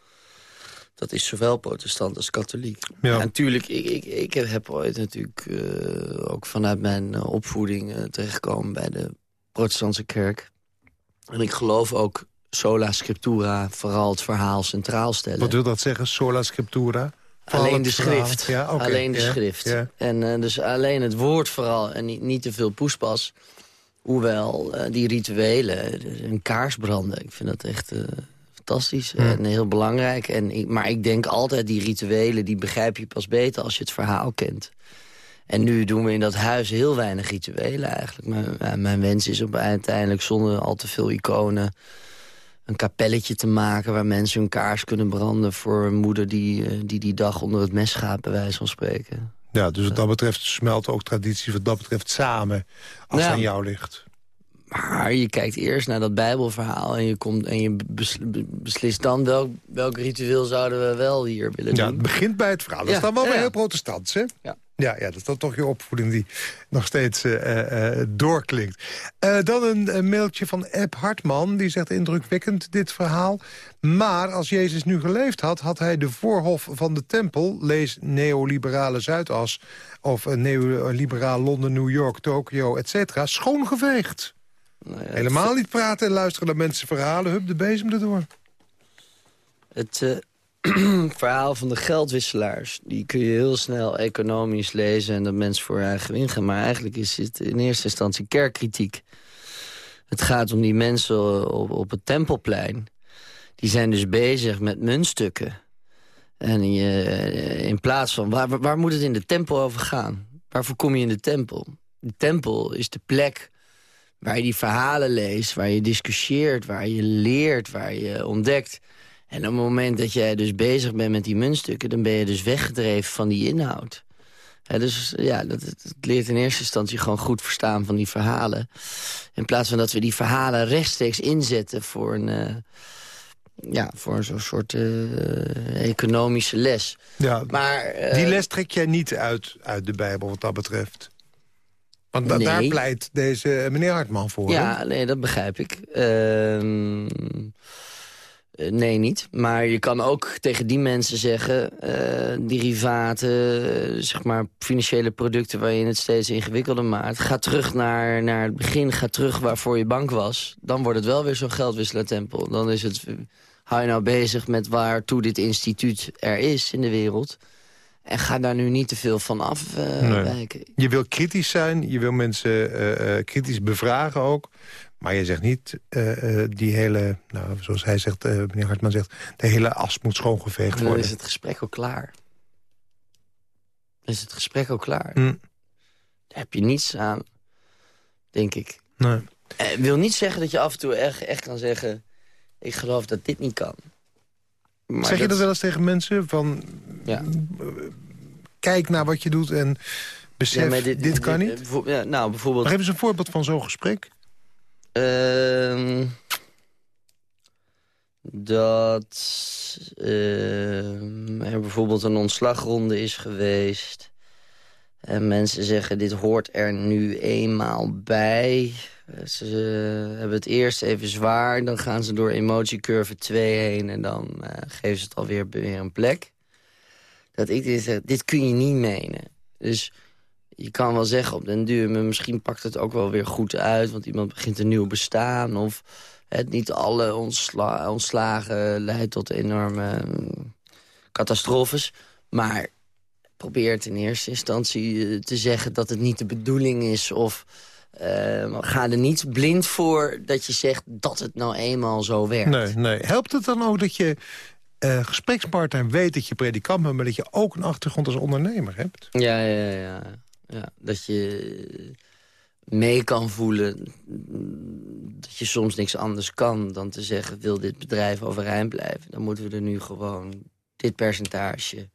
Dat is zowel protestant als katholiek. Ja. Ja, natuurlijk, ik, ik, ik heb ooit natuurlijk eh, ook vanuit mijn eh, opvoeding eh, terechtgekomen bij de protestantse kerk. En ik geloof ook sola scriptura, vooral het verhaal centraal stellen. Wat wil dat zeggen, sola scriptura? Alleen de schrift. Ja. Alleen de Ja, schrift. ja. En eh, dus alleen het woord vooral. En niet, niet te veel poespas. Hoewel eh, die rituelen, dus een kaars branden. Ik vind dat echt eh, fantastisch en heel belangrijk. En ik, maar ik denk altijd, die rituelen, die begrijp je pas beter als je het verhaal kent. En nu doen we in dat huis heel weinig rituelen eigenlijk. Mijn, mijn- mijn wens is om uiteindelijk zonder al te veel iconen... een kapelletje te maken waar mensen hun kaars kunnen branden... voor een moeder die eh, die, die dag onder het mes gaat, bij wijze van spreken. Ja, dus wat dat betreft smelt ook traditie wat dat betreft samen als het Ja. aan jou ligt. Maar je kijkt eerst naar dat bijbelverhaal... en je, komt, en je bes- beslist dan welk, welk ritueel zouden we wel hier willen Ja, doen. het begint bij het verhaal. Dat Ja, is dan wel ja, weer ja. heel protestants, hè? Ja. Ja, ja, dat is dan toch je opvoeding die nog steeds eh, eh, doorklinkt. Eh, dan een, mailtje van Eb Hartman. Die zegt indrukwekkend dit verhaal. Maar als Jezus nu geleefd had, had hij de voorhof van de tempel... lees neoliberale Zuidas of neoliberaal Londen, New York, Tokio, et cetera... schoongeveegd. Nou ja, Helemaal niet praten en luisteren naar mensen verhalen. Hup, de bezem erdoor. Het (clears throat) verhaal van de geldwisselaars... die kun je heel snel economisch lezen... en dat mensen voor eigen win. Maar eigenlijk is het in eerste instantie kerkkritiek. Het gaat om die mensen op, op het Tempelplein. Die zijn dus bezig met muntstukken. En je, eh, in plaats van... Waar- waar moet het in de tempel over gaan? Waarvoor kom je in de tempel? De tempel is de plek waar je die verhalen leest... waar je discussieert, waar je leert, waar je ontdekt... En op het moment dat jij dus bezig bent met die muntstukken... dan ben je dus weggedreven van die inhoud. Dus ja, dat, het, leert in eerste instantie gewoon goed verstaan van die verhalen. In plaats van dat we die verhalen rechtstreeks inzetten voor een... eh, ja, voor een zo'n soort eh, economische les. Ja, Maar, eh, Die les trek jij niet uit, uit de Bijbel wat dat betreft. Want da- Nee. daar pleit deze meneer Hartman voor. Ja, nee, dat begrijp ik. Ehm, eh, nee, niet. Maar je kan ook tegen die mensen zeggen... eh derivaten, eh, zeg maar financiële producten... waar je het steeds ingewikkelder maakt. Ga terug naar, naar het begin, ga terug waarvoor je bank was. Dan wordt het wel weer zo'n geldwisselertempel. Dan is het... Hou je nou bezig met waartoe dit instituut er is in de wereld... En ga daar nu niet te veel van afwijken. Je wil kritisch zijn, je wil mensen kritisch bevragen ook. Maar je zegt niet, eh, eh, die hele, nou, zoals hij zegt, eh, meneer Hartman zegt... de hele as moet schoongeveegd dan worden. is het gesprek ook klaar. Dan is het gesprek ook klaar. Hm, Daar heb je niets aan, denk ik. nee. Eh, wil niet zeggen dat je af en toe echt, echt kan zeggen... ik geloof dat dit niet kan. Maar zeg je dat wel eens tegen mensen? Van, Ja. kijk naar wat je doet en besef, Ja, dit, kan dit- niet? ja, nou, bijvoorbeeld... Maar geef eens een voorbeeld van zo'n gesprek. Ehm, dat ehm, er bijvoorbeeld een ontslagronde is geweest. En mensen zeggen, dit hoort er nu eenmaal bij. Ze hebben het eerst even zwaar, dan gaan ze door emotiecurve 2 heen... en dan eh, geven ze het alweer weer een plek. Dat ik dit zeg, dit kun je niet menen. Dus je kan wel zeggen op den duur... maar misschien pakt het ook wel weer goed uit... want iemand begint een nieuw bestaan... of het niet alle ontsla ontslagen leidt tot enorme mm, catastrofes. Maar probeer het in eerste instantie eh, te zeggen dat het niet de bedoeling is... of eh, ga er niet blind voor dat je zegt dat het nou eenmaal zo werkt. Nee, nee. Helpt het dan ook dat je eh, gesprekspartner weet dat je predikant bent... maar dat je ook een achtergrond als ondernemer hebt? Ja, ja, ja. Ja. Dat je mee kan voelen dat je soms niks anders kan dan te zeggen... wil dit bedrijf overeind blijven, dan moeten we er nu gewoon dit percentage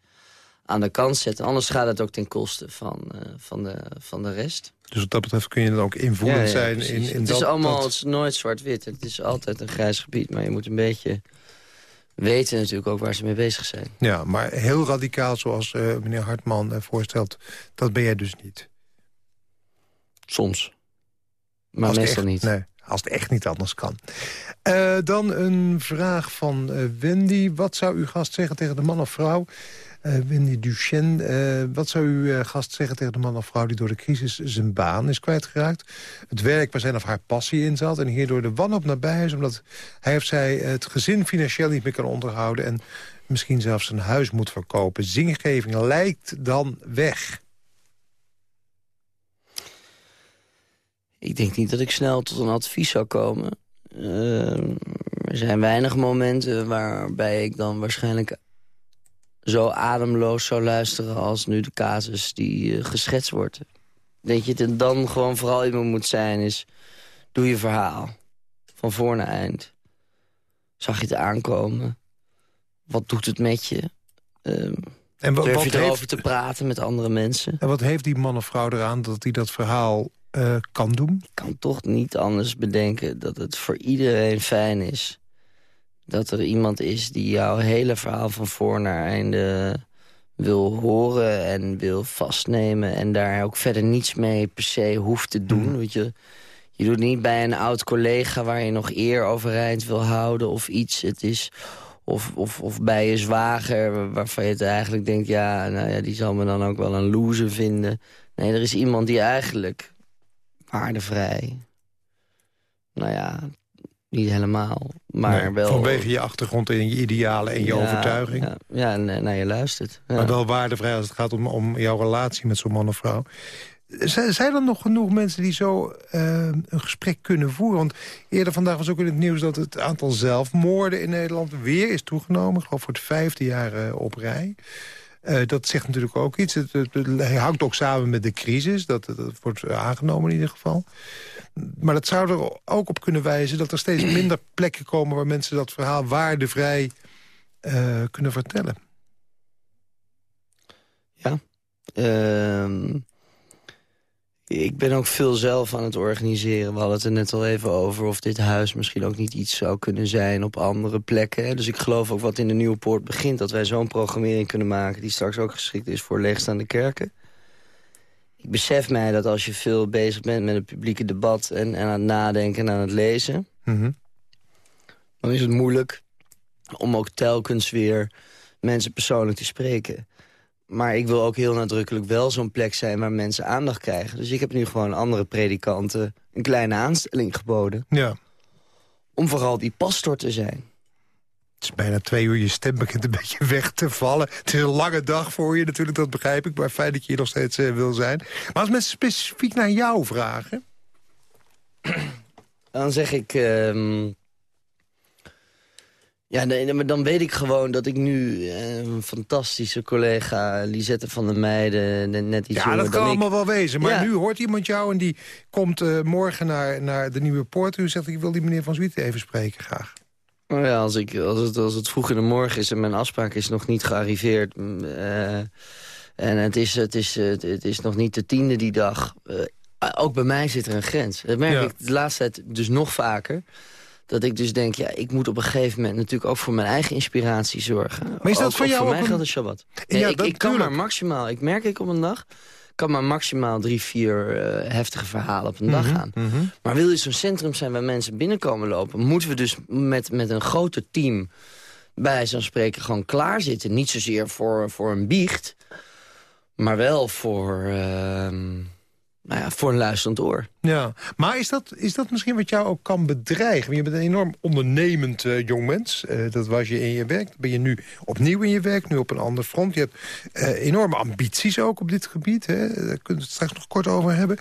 aan de kant zetten. Anders gaat het ook ten koste van, eh, van, de, van de rest. Dus wat dat betreft kun je dan ook invoerend Ja, ja, zijn in, in het dat... is allemaal dat- het is nooit zwart-wit. Het is altijd een grijs gebied. Maar je moet een beetje weten natuurlijk ook waar ze mee bezig zijn. Ja, maar heel radicaal zoals eh, meneer Hartman eh, voorstelt, dat ben jij dus niet. Soms. Maar Als meestal echt- niet. Nee, als het echt niet anders kan. Eh, dan een vraag van Wendy. Wat zou uw gast zeggen tegen de man of vrouw... Eh, Wendy Duchenne, eh, wat zou uw eh, gast zeggen tegen de man of vrouw... die door de crisis zijn baan is kwijtgeraakt? Het werk waar zijn of haar passie in zat... en hierdoor de wanhoop nabij is... omdat hij of zij het gezin financieel niet meer kan onderhouden... en misschien zelfs zijn huis moet verkopen. Zingeving lijkt dan weg. Ik denk niet dat ik snel tot een advies zou komen. Er zijn weinig momenten waarbij ik dan waarschijnlijk zo ademloos zou luisteren... als nu de casus die eh, geschetst wordt. Denk je, het dan gewoon vooral iemand moet zijn is... doe je verhaal. Van voor naar eind. Zag je het aankomen? Wat doet het met je? Ehm, En durf wat je erover heeft- te praten met andere mensen? En wat heeft die man of vrouw eraan dat hij dat verhaal eh, kan doen? Ik kan toch niet anders bedenken dat het voor iedereen fijn is. Dat er iemand is die jouw hele verhaal van voor naar einde wil horen en wil vastnemen... en daar ook verder niets mee per se hoeft te doen. Weet je, je doet niet bij een oud collega waar je nog eer overeind wil houden of iets. Het is... Of, of, of bij je zwager waarvan je het eigenlijk denkt... ja, nou ja, die zal me dan ook wel een loser vinden. Nee, er is iemand die eigenlijk waardevrij... Nou ja, niet helemaal, maar Nee, wel... Vanwege je achtergrond en je idealen en je Ja, overtuiging. Ja, ja en, eh, naar je luistert. Ja. Maar wel waardevrij als het gaat om, om jouw relatie met zo'n man of vrouw. Zijn er nog genoeg mensen die zo eh, een gesprek kunnen voeren? Want eerder vandaag was ook in het nieuws dat het aantal zelfmoorden in Nederland weer is toegenomen. Ik geloof voor het vijfde jaar eh, op rij. Eh, dat zegt natuurlijk ook iets. Het, het- het hangt ook samen met de crisis. Dat, dat wordt aangenomen in ieder geval. Maar dat zou er ook op kunnen wijzen dat er steeds (clears throat) minder plekken komen... waar mensen dat verhaal waardevrij eh, kunnen vertellen. Ehm, ik ben ook veel zelf aan het organiseren. We hadden het er net al even over of dit huis misschien ook niet iets zou kunnen zijn op andere plekken. Dus ik geloof ook wat in de Nieuwe Poort begint... dat wij zo'n programmering kunnen maken die straks ook geschikt is voor leegstaande kerken. Ik besef mij dat als je veel bezig bent met het publieke debat... en, en aan het nadenken en aan het lezen... Mhm. dan is het moeilijk om ook telkens weer mensen persoonlijk te spreken. Maar ik wil ook heel nadrukkelijk wel zo'n plek zijn waar mensen aandacht krijgen. Dus ik heb nu gewoon andere predikanten een kleine aanstelling geboden... Ja. om vooral die pastor te zijn. Het is bijna twee uur, je stem begint een (laughs) beetje weg te vallen. Het is een lange dag voor je natuurlijk, dat begrijp ik. Maar fijn dat je hier nog steeds eh, wil zijn. Maar als mensen specifiek naar jou vragen... Dan zeg ik... ehm, ja, nee, maar dan weet ik gewoon dat ik nu eh, een fantastische collega... Lisette van der Meijden, net- net iets Ja, dat kan ik... allemaal wel wezen. Maar Ja. nu hoort iemand jou en die komt eh, morgen naar, naar de Nieuwe Poort. U zegt, ik wil die meneer Van Zwieten even spreken graag. Nou ja, als, ik, als, het, als het vroeg in de morgen is en mijn afspraak is nog niet gearriveerd... mm, eh, en het is, het, is, het, het is nog niet de tiende die dag... ook bij mij zit er een grens. Dat merk Ja. ik de laatste tijd dus nog vaker. Dat ik dus denk, ja, ik moet op een gegeven moment natuurlijk ook voor mijn eigen inspiratie zorgen. Maar is dat Ook- voor jou voor mij een- geldt het Shabbat. Nee, Ja, ik, dat ik kan maar maximaal, ik merk ik op een dag... kan maar maximaal drie, vier eh, heftige verhalen op een dag Mhm, gaan. mhm. Maar wil je zo'n centrum zijn waar mensen binnenkomen lopen... moeten we dus met, met een groter team bij zo'n spreken gewoon klaarzitten. Niet zozeer voor, voor een biecht, maar wel voor, ehm, nou ja, voor een luisterend oor. Ja, maar is dat, is dat misschien wat jou ook kan bedreigen? Je bent een enorm ondernemend eh, jongmens. Eh, dat was je in je werk. Ben je nu opnieuw in je werk, nu op een ander front. Je hebt eh, enorme ambities ook op dit gebied. Hè? Daar kunnen we het straks nog kort over hebben.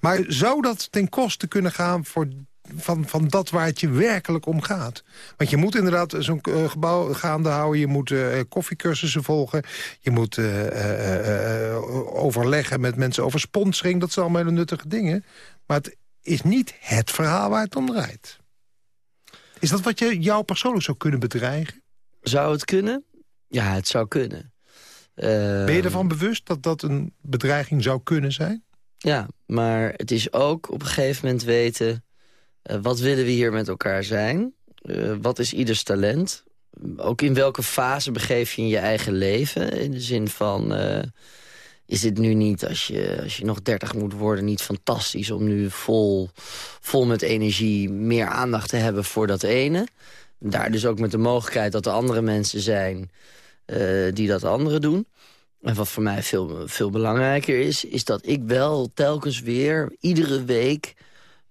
Maar zou dat ten koste kunnen gaan voor, van, van dat waar het je werkelijk om gaat? Want je moet inderdaad zo'n eh, gebouw gaande houden. Je moet eh, koffiecursussen volgen. Je moet eh, overleggen met mensen over sponsoring. Dat zijn allemaal hele nuttige dingen. Maar het is niet het verhaal waar het om draait. Is dat wat je jou persoonlijk zou kunnen bedreigen? Zou het kunnen? Ja, het zou kunnen. Ben je Ehm, ervan bewust dat dat een bedreiging zou kunnen zijn? Ja, maar het is ook op een gegeven moment weten... eh, wat willen we hier met elkaar zijn? Eh, wat is ieders talent? Ook in welke fase begeef je in je eigen leven? In de zin van... eh, is het nu niet, als je, als je nog 30 moet worden... niet fantastisch om nu vol, vol met energie... meer aandacht te hebben voor dat ene? Daar dus ook met de mogelijkheid dat er andere mensen zijn... die dat andere doen. En wat voor mij veel, veel belangrijker is... is dat ik wel telkens weer, iedere week...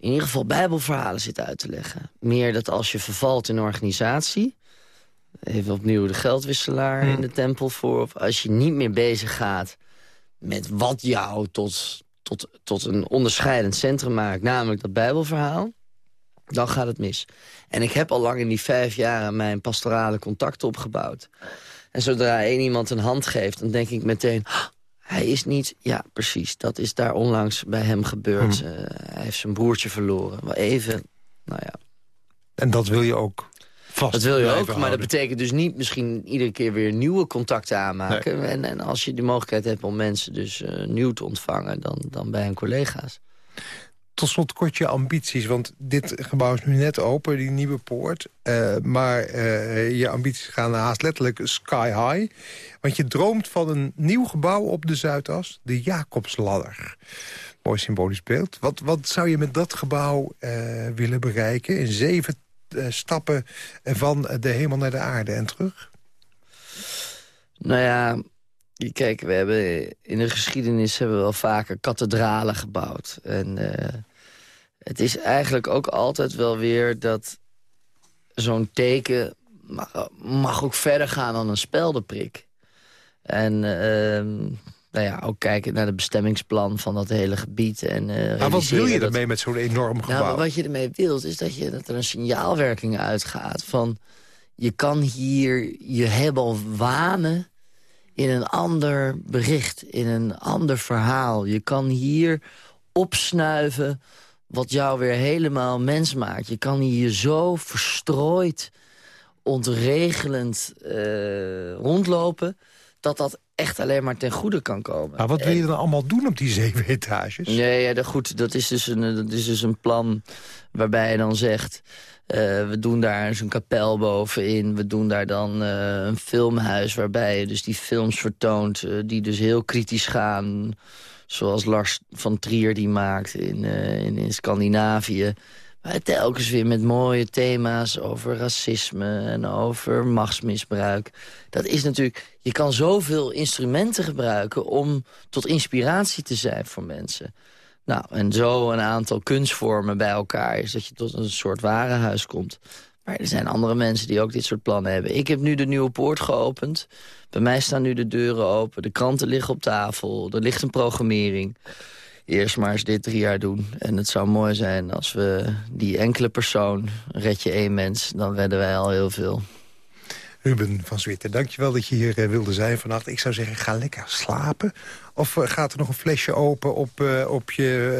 in ieder geval bijbelverhalen zit uit te leggen. Meer dat als je vervalt in een organisatie... even opnieuw de geldwisselaar in de tempel voor... of als je niet meer bezig gaat met wat jou tot, tot, tot een onderscheidend centrum maakt... namelijk dat bijbelverhaal, dan gaat het mis. En ik heb al lang in die vijf jaren mijn pastorale contacten opgebouwd. En zodra één iemand een hand geeft, dan denk ik meteen... "Ah, hij is niet... Ja, precies, dat is daar onlangs bij hem gebeurd. Eh, hij heeft zijn broertje verloren. Maar even, nou ja... En dat wil je ook vast Dat wil je ook, maar dat betekent dus niet misschien iedere keer weer nieuwe contacten aanmaken. En, en als je de mogelijkheid hebt om mensen dus eh, nieuw te ontvangen, dan, dan bij hun collega's. Tot slot kort je ambities, want dit gebouw is nu net open, die nieuwe poort. Eh, maar eh, je ambities gaan haast letterlijk sky high. Want je droomt van een nieuw gebouw op de Zuidas, de Jacobsladder. Mooi symbolisch beeld. Wat, wat zou je met dat gebouw eh, willen bereiken? In zeven stappen van de hemel naar de aarde en terug? Nou ja, kijk, we hebben in de geschiedenis hebben we wel vaker kathedralen gebouwd. En eh, het is eigenlijk ook altijd wel weer dat zo'n teken mag, mag ook verder gaan dan een speldenprik. En ehm, nou ja, ook kijken naar het bestemmingsplan van dat hele gebied. En, eh, Maar wat wil je dat- ermee met zo'n enorm gebouw? nou, wat je ermee wilt, is dat, je, dat er een signaalwerking uitgaat van... je kan hier je hebel wanen in een ander bericht, in een ander verhaal. Je kan hier opsnuiven wat jou weer helemaal mens maakt. Je kan hier zo verstrooid, ontregelend eh, rondlopen... dat dat echt alleen maar ten goede kan komen. Maar wat wil je dan allemaal doen op die zeven etages? Nee, ja, dat, goed, dat is, dus een, dat is dus een plan waarbij je dan zegt... eh, we doen daar zo'n kapel bovenin. We doen daar dan eh, een filmhuis waarbij je dus die films vertoont... eh, die dus heel kritisch gaan. Zoals Lars van Trier die maakt in, in, in Scandinavië. Maar telkens weer met mooie thema's over racisme en over machtsmisbruik. Dat is natuurlijk... Je kan zoveel instrumenten gebruiken om tot inspiratie te zijn voor mensen. Nou, en zo een aantal kunstvormen bij elkaar is dat je tot een soort warenhuis komt. Maar er zijn andere mensen die ook dit soort plannen hebben. Ik heb nu de Nieuwe Poort geopend. Bij mij staan nu de deuren open. De kranten liggen op tafel. Er ligt een programmering. Eerst maar eens dit drie jaar doen. En het zou mooi zijn als we die enkele persoon... red je één mens, dan redden wij al heel veel. Ruben van Zwieten, dankjewel dat je hier eh, wilde zijn vannacht. Ik zou zeggen, ga lekker slapen. Of eh, gaat er nog een flesje open op, eh, op je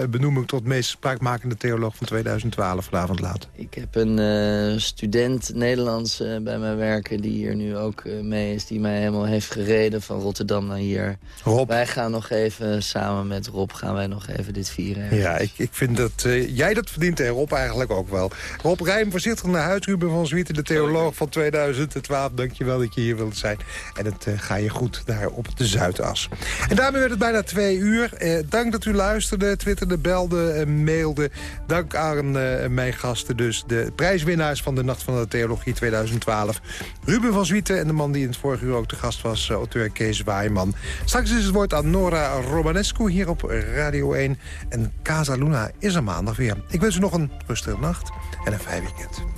eh, benoeming... tot meest spraakmakende theoloog van 2012 vanavond laat? Ik heb een student Nederlands bij mij werken... die hier nu ook mee is, die mij helemaal heeft gereden van Rotterdam naar hier. Rob. Wij gaan nog even, samen met Rob, gaan wij nog even dit vieren. Ja, ik, ik vind dat jij dat verdient en Rob eigenlijk ook wel. Rob Rijm, voorzichtig naar huis. Ruben van Zwieten, de theoloog van 2012. Dankjewel dat je hier wilt zijn. En het ga je goed daar op de Zuidas. En daarmee werd het bijna twee uur. Eh, dank dat u luisterde, twitterde, belde, eh, mailde. Dank aan eh, mijn gasten dus. De prijswinnaars van de Nacht van de Theologie 2012. Ruben van Zwieten en de man die in het vorige uur ook te gast was... eh, auteur Kees Waaiman. Straks is het woord aan Nora Romanescu hier op Radio 1. En Casa Luna is er maandag weer. Ik wens u nog een rustige nacht en een fijn weekend.